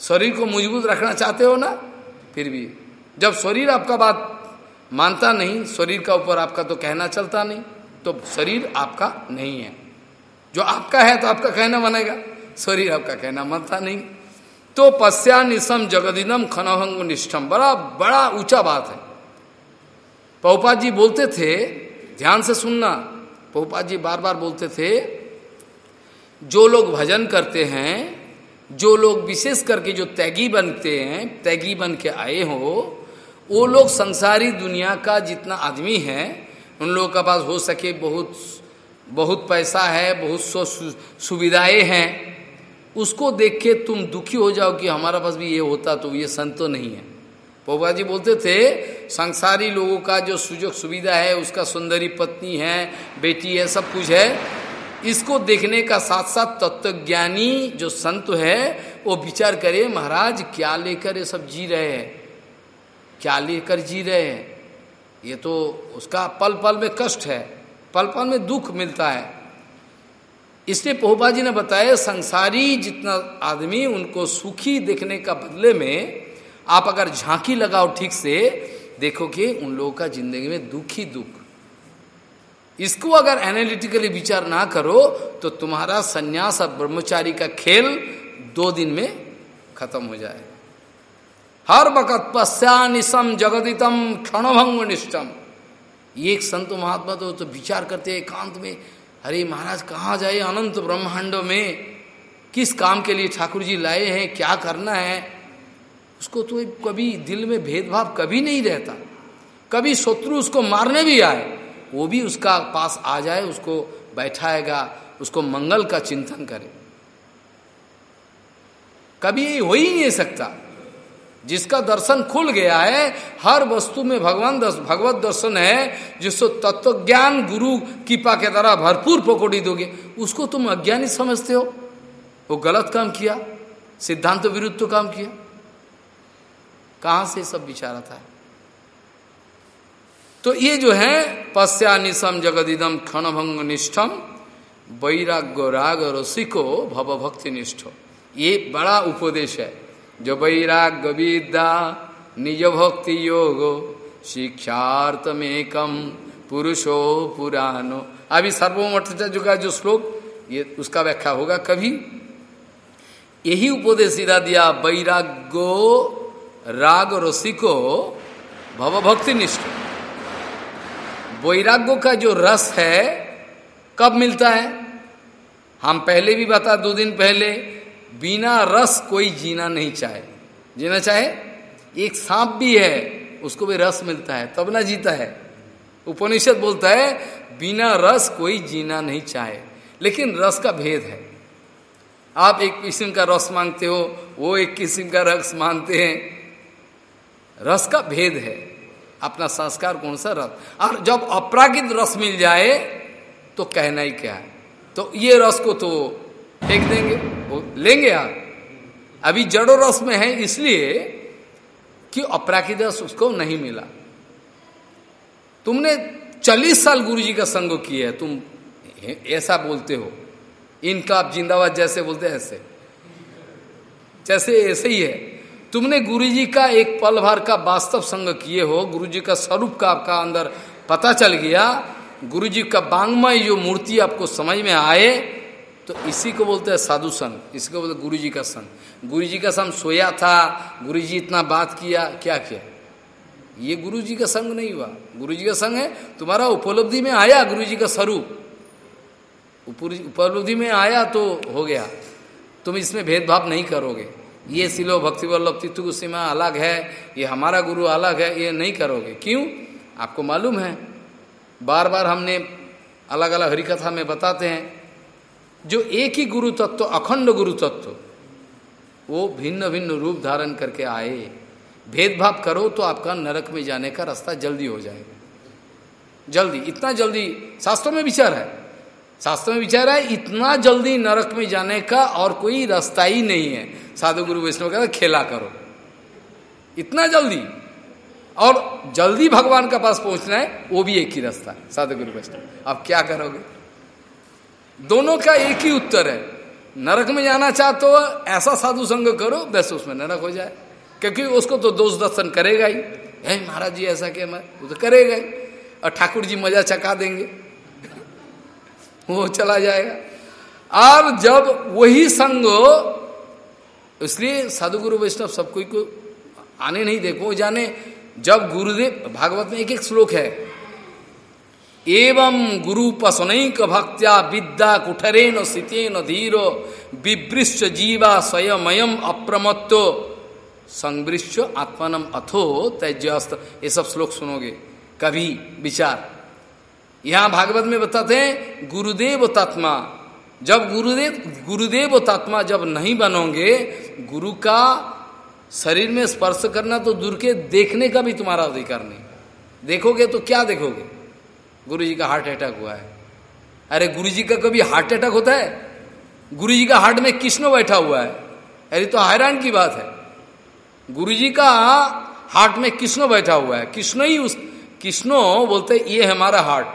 शरीर को मज़बूत रखना चाहते हो ना, फिर भी। जब शरीर आपका बात मानता नहीं, शरीर का ऊपर आपका तो कहना चलता नहीं तो शरीर आपका नहीं है। जो आपका है तो आपका कहना बनेगा, शरीर आपका कहना मानता नहीं। तो पश्या निशम जगदिनम खनभंग निष्ठम बड़ा बड़ा ऊँचा बात है। पहुपा जी बोलते थे, ध्यान से सुनना, पहुपा जी बार बार बोलते थे, जो लोग भजन करते हैं, जो लोग विशेष करके जो तैगी बनते हैं, तैगी बन के आए हो वो लोग संसारी दुनिया का जितना आदमी है, उन लोगों का पास हो सके बहुत बहुत पैसा है, बहुत सो सुविधाएँ हैं। उसको देख के तुम दुखी हो जाओ कि हमारा पास भी ये होता तो ये संत तो नहीं है। पोबा जी बोलते थे, संसारी लोगों का जो सुजोग सुविधा है, उसका सुंदरी पत्नी है, बेटी है, सब कुछ है। इसको देखने का साथ साथ तत्वज्ञानी जो संत है, वो विचार करे, महाराज, क्या लेकर ये सब जी रहे हैं? क्या लेकर जी रहे हैं? ये तो उसका पल पल में कष्ट है। पल पल में दुख मिलता है। इसलिए पोहबा जी ने बताया, संसारी जितना आदमी उनको सुखी देखने का बदले में आप अगर झांकी लगाओ ठीक से, देखो कि उन लोगों का ज़िंदगी में दुख ही दुख। इसको अगर एनालिटिकली विचार ना करो तो तुम्हारा सन्यास और ब्रह्मचारी का खेल दो दिन में खत्म हो जाए। हर वक़्त पश्चानिशम जगदितम क्षणभंग निष्ठम एक संत महात्मा तो, तो विचार करते एकांत में अरे महाराज कहाँ जाए अनंत ब्रह्मांडों में? किस काम के लिए ठाकुर जी लाए हैं? क्या करना है? उसको तो कभी दिल में भेदभाव कभी नहीं रहता। कभी शत्रु उसको मारने भी आए वो भी उसका पास आ जाए उसको बैठाएगा उसको मंगल का चिंतन करे। कभी हो ही नहीं सकता। जिसका दर्शन खुल गया है हर वस्तु में भगवान दर्श, भगवत दर्शन है जिसको तत्व ज्ञान गुरु कृपा के द्वारा भरपूर पकड़ी दोगे उसको तुम अज्ञानी समझते हो। वो गलत काम किया सिद्धांत विरुद्ध तो काम किया। कहाँ से सब विचार आता है तो ये जो है पश्यानिशम जगदिदम क्षणभंग निष्ठम वैराग्य राग रसिको भव भक्ति निष्ठ ये बड़ा उपदेश है। जो वैराग्य विद्या, निज भक्ति योग शिक्षार्थमेकम पुरुषो पुरानो अभी सर्वोमठ का जो श्लोक, ये उसका व्याख्या होगा कभी। यही उपदेश सीधा दिया, वैराग्यो राग रसिको भव भक्ति निष्ठ वैराग्य का जो रस है, कब मिलता है? हम पहले भी बता, दो दिन पहले बिना रस कोई जीना नहीं चाहे। जीना चाहे? एक सांप भी है, उसको भी रस मिलता है, तब ना जीता है। उपनिषद बोलता है, बिना रस कोई जीना नहीं चाहे। लेकिन रस का भेद है। आप एक किस्म का रस मांगते हो, वो एक किस्म का रस मानते हैं। रस का भेद है, अपना संस्कार कौन सा रस। और जब अपरागित रस मिल जाए तो कहना ही क्या? है तो ये रस को तो फेंक देंगे। लेंगे आप अभी जड़ो रस में है, इसलिए कि अपराकित रस उसको नहीं मिला। तुमने चालीस साल गुरु जी का संग किया है, तुम ऐसा बोलते हो। इनका आप जिंदाबाद जैसे बोलते हैं, ऐसे। जैसे, ऐसे ही है। तुमने गुरु जी का एक पल भर का वास्तव संग किए हो गुरु जी का स्वरूप का आपका अंदर पता चल गया। गुरु जी का बांगमय जो मूर्ति आपको समझ में आए तो इसी को बोलते हैं साधु संग इसी को बोलते गुरु जी का संग गुरु जी का संग सोया था गुरु जी इतना बात किया, क्या किया? ये गुरु जी का संग नहीं हुआ। गुरु जी का संग है, तुम्हारा उपलब्धि में आया गुरु जी का स्वरूप। उपलब्धि में आया तो हो गया। तुम इसमें भेदभाव नहीं करोगे। ये सिलो भक्ति वल्लभ तित्व सीमा अलग है, ये हमारा गुरु अलग है, ये नहीं करोगे। क्यों? आपको मालूम है। बार बार हमने अलग अलग हरिकथा में बताते हैं। जो एक ही गुरु तत्व, अखंड गुरु तत्व, वो भिन्न भिन्न रूप धारण करके आए। भेदभाव करो तो आपका नरक में जाने का रास्ता जल्दी हो जाएगा। जल्दी, इतना जल्दी, शास्त्रों में विचार है। शास्त्रों में विचार है, इतना जल्दी नरक में जाने का और कोई रास्ता ही नहीं है। साधु गुरु वैष्णव कहते खेला करो। इतना जल्दी। और जल्दी भगवान के पास पहुँचना है, वो भी एक ही रास्ता है साधु गुरु वैष्णव। अब क्या करोगे? दोनों का एक ही उत्तर है। नरक में जाना चाहते हो, ऐसा साधु संग करो, बस उसमें नरक हो जाए। क्योंकि उसको तो दोष दर्शन करेगा ही। है महाराज जी, ऐसा क्या मैं वो तो करेगा ही। और ठाकुर जी मज़ा चका देंगे। वो चला जाएगा। और जब वही संग इसलिए साधु गुरु वैष्णव सब कोई को आने नहीं देखो जाने जब गुरुदेव भागवत में एक एक श्लोक है। एवं गुरु पसनैक भक्त्या विद्या कुठरे न सीते न धीरो विवृश्च जीवा स्वयं अप्रमत्तो। संवृश्च आत्मनम अथो तैजस्त। ये सब श्लोक सुनोगे। कभी विचार। यहाँ भागवत में बताते हैं, गुरुदेव तत्मा। जब गुरुदेव गुरुदेव तत्मा जब नहीं बनोगे, गुरु का शरीर में स्पर्श करना तो दूर के देखने का भी तुम्हारा अधिकार नहीं। देखोगे तो क्या देखोगे? गुरु जी का हार्ट अटैक हुआ है। अरे गुरु जी का कभी हार्ट अटैक होता है? गुरु जी का हार्ट में कृष्ण बैठा हुआ है। अरे तो हैरान की बात है। गुरु जी का हार्ट में कृष्ण बैठा हुआ है। कृष्ण ही उस कृष्णो बोलते, ये हमारा हार्ट।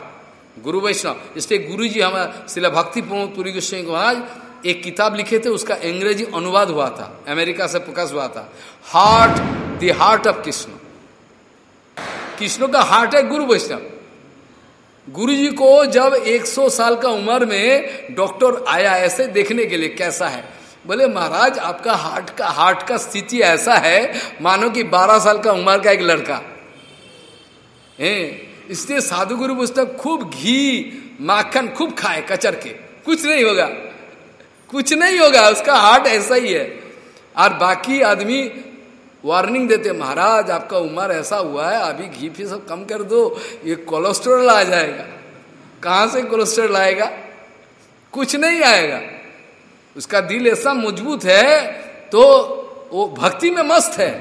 गुरु वैष्णव, इसलिए गुरु जी हमारा शिला भक्ति पुरी गोस्वामी महाराज एक किताब लिखे थे, उसका अंग्रेज़ी अनुवाद हुआ था। अमेरिका से प्रकाश हुआ था। Heart, the heart of Krishna. Krishna का हार्ट है गुरु वैष्णव। गुरु जी को जब 100 साल का उम्र में डॉक्टर आया ऐसे देखने के लिए, कैसा है? बोले, महाराज, आपका हार्ट का हार्ट का स्थिति ऐसा है, मानो कि 12 साल का उम्र का एक लड़का। है इसलिए साधु गुरु पुस्तक खूब घी, माखन खूब खाए कचर के। कुछ नहीं होगा। कुछ नहीं होगा, उसका हार्ट ऐसा ही है। और बाकी आदमी वार्निंग देते, महाराज, आपका उम्र ऐसा हुआ है, अभी घी फ़ी सब कम कर दो, ये कोलेस्ट्रॉल आ जाएगा। कहाँ से कोलेस्ट्रॉल आएगा कुछ नहीं आएगा। उसका दिल ऐसा मज़बूत है तो वो भक्ति में मस्त है।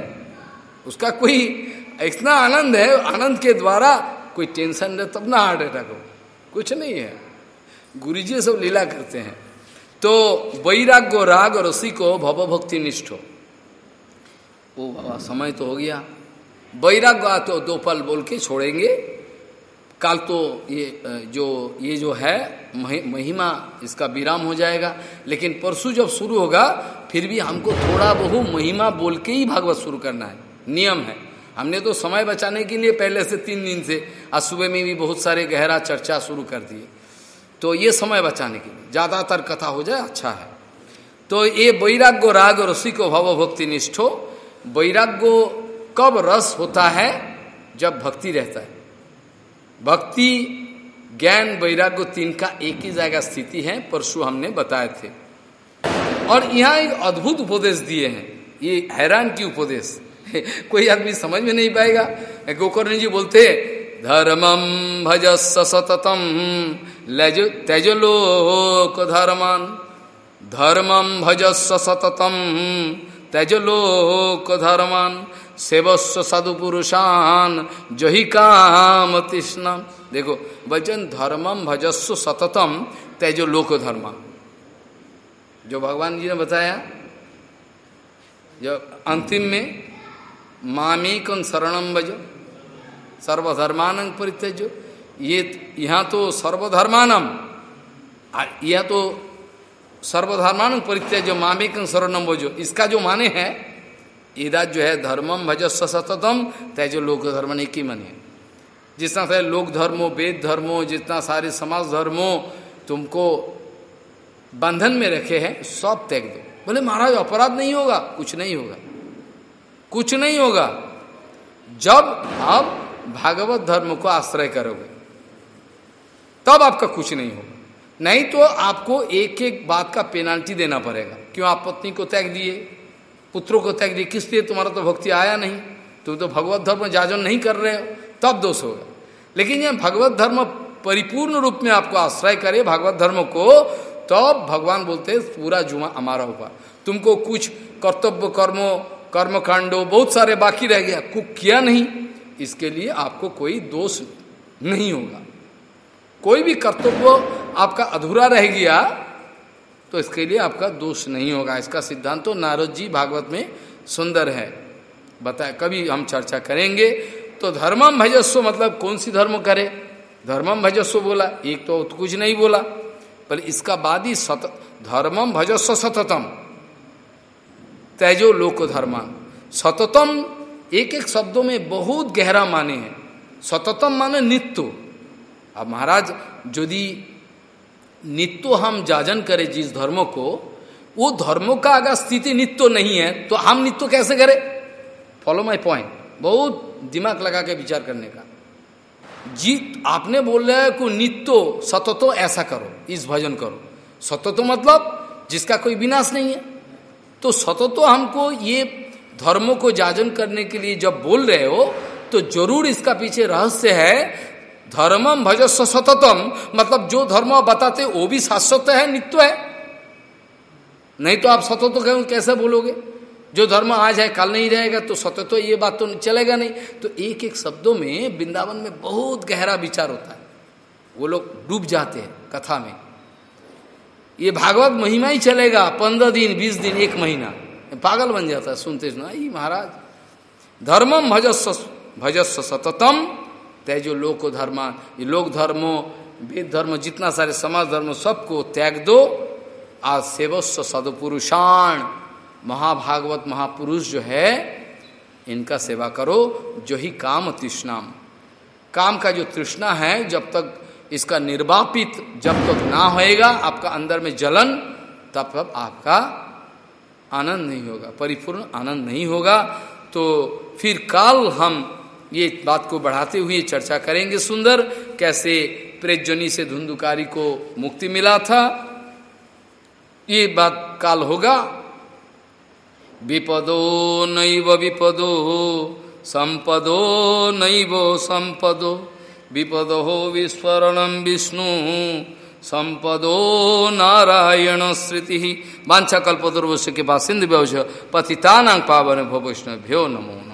उसका कोई इतना आनंद है, आनंद के द्वारा कोई टेंशन है तब ना हार्ट अटैक हो। कुछ नहीं है। गुरु जी सब लीला करते हैं। तो वैराग्य, राग और रसी को भव भक्ति निष्ठ। हो ओ बाबा समय तो हो गया। वैराग्य तो दो पल बोल के छोड़ेंगे। कल तो ये जो ये जो है महिमा, इसका विराम हो जाएगा। लेकिन परसों जब शुरू होगा, फिर भी हमको थोड़ा बहु महिमा बोल के ही भागवत शुरू करना है। नियम है। हमने तो समय बचाने के लिए पहले से तीन दिन से, आज सुबह में भी बहुत सारे गहरा चर्चा शुरू कर दिए। तो ये समय बचाने के लिए। ज़्यादातर कथा हो जाए अच्छा है। तो ये वैराग्य राग रसी को भव भक्ति निष्ठो। वैराग्य कब रस होता है? जब भक्ति रहता है। भक्ति, ज्ञान, वैराग्य तीन का एक ही जगह स्थिति है, परशु हमने बताए थे। और यहाँ एक अद्भुत उपदेश दिए हैं। ये हैरान की उपदेश। [LAUGHS] कोई आदमी समझ में नहीं पाएगा। गोकर्ण जी बोलते धर्मम भज सततम तेजलोक धर्मान। धर्मम भज सततम त्यजलोक धर्मान सेवस्व सदुपुरुषान जही काम तृष्णा देखो वचन धर्मम भजस्व सततम तेजो लोक धर्म जो भगवान जी ने बताया, जो अंतिम में मामेकं शरणम भज सर्वधर्मान परित्यजो, ये यहाँ तो सर्वधर्मानम यह तो सर्वधर्मान परित्यजो मामेकं शरणम भजो इसका जो माने है ईदा जो है धर्मम भजस्व सततम, तय जो लोक धर्म एक की मने जितना सारे लोक धर्मो, वेद धर्मो, जितना सारे समाज धर्मो तुमको बंधन में रखे हैं, सब त्याग दो। बोले, महाराज, अपराध नहीं होगा? कुछ नहीं होगा। कुछ नहीं होगा। जब आप भागवत धर्म को आश्रय करोगे, तब आपका कुछ नहीं होगा। नहीं तो आपको एक एक बात का पेनाल्टी देना पड़ेगा। क्यों आप पत्नी को त्याग दिए? पुत्रों को त्याग दिए? किस लिए तुम्हारा तो भक्ति आया नहीं। तुम तो भगवत धर्म जाजन नहीं कर रहे हो। तब दोष होगा। लेकिन यह भगवत धर्म परिपूर्ण रूप में आपको आश्रय करे भगवत धर्म को, तब तो भगवान बोलते पूरा जुमा हमारा होगा। तुमको कुछ कर्तव्य कर्मो कर्म कांडो बहुत सारे बाकी रह गया। कुछ किया नहीं। इसके लिए आपको कोई दोष नहीं होगा। कोई भी कर्तव्य आपका अधूरा रह गया तो इसके लिए आपका दोष नहीं होगा। इसका सिद्धांत तो नारद जी भागवत में सुंदर है। बताए, कभी हम चर्चा करेंगे तो धर्मम भजस्व मतलब कौन सी धर्म करे? धर्मम भजस्व बोला, एक तो कुछ नहीं बोला, पर इसका बाद ही सत, धर्मम भजस्व सततम। तेजो लोक धर्मान सततम एक एक शब्दों में बहुत गहरा माने हैं। सततम माने नित्य। अब महाराज यदि नित्य हम जाजन करें जिस धर्म को, वो धर्मों का अगर स्थिति नित्य नहीं है तो हम नित्य कैसे करें? फॉलो माई पॉइंट बहुत दिमाग लगा के विचार करने का। जी आपने बोल रहे को नित्यो सततो ऐसा करो, इस भजन करो। सततो मतलब जिसका कोई विनाश नहीं है। तो सततो हमको ये धर्मों को जाजन करने के लिए जब बोल रहे हो तो ज़रूर इसका पीछे रहस्य है धर्मम भजस्व सततम। मतलब जो धर्म बताते, वो भी शाश्वत है, नित्य है। नहीं तो आप सतत कैसे बोलोगे? जो धर्म आज है, कल नहीं रहेगा तो सतत तो ये बात तो चलेगा नहीं। तो एक एक शब्दों में, वृंदावन में बहुत गहरा विचार होता है। वो लोग डूब जाते हैं कथा में। ये भागवत महिमा ही चलेगा, पंद्रह दिन, बीस दिन, एक महीना। पागल बन जाता है, सुनते सुना। ये महाराज धर्मम भजस्व भजस्व सततम। तय जो लोक को धर्म, ये लोक धर्मो, वेद धर्म, जितना सारे समाज धर्म, सबको त्याग दो। आज सेवस्व सदपुरुषाण। महाभागवत महापुरुष जो है, इनका सेवा करो, जो ही काम तृष्णाम। काम का जो तृष्णा है, जब तक इसका निर्वापित, जब तक ना होएगा, आपका अंदर में जलन, तब तक आपका आनंद नहीं होगा, परिपूर्ण आनंद नहीं होगा। तो फिर काल हम ये बात को बढ़ाते हुए चर्चा करेंगे सुंदर, कैसे प्रेजनी से धुंधुकारी को मुक्ति मिला था। ये बात काल होगा। विपदो नैव विपदो, संपदो नैव संपदो। विपदो विस्फरणम विष्णु, संपदो नारायण श्रुति वाछा कल्पदुर्वश के पास सिंधु व्यवश पावन भवैष्णव्यो नमो।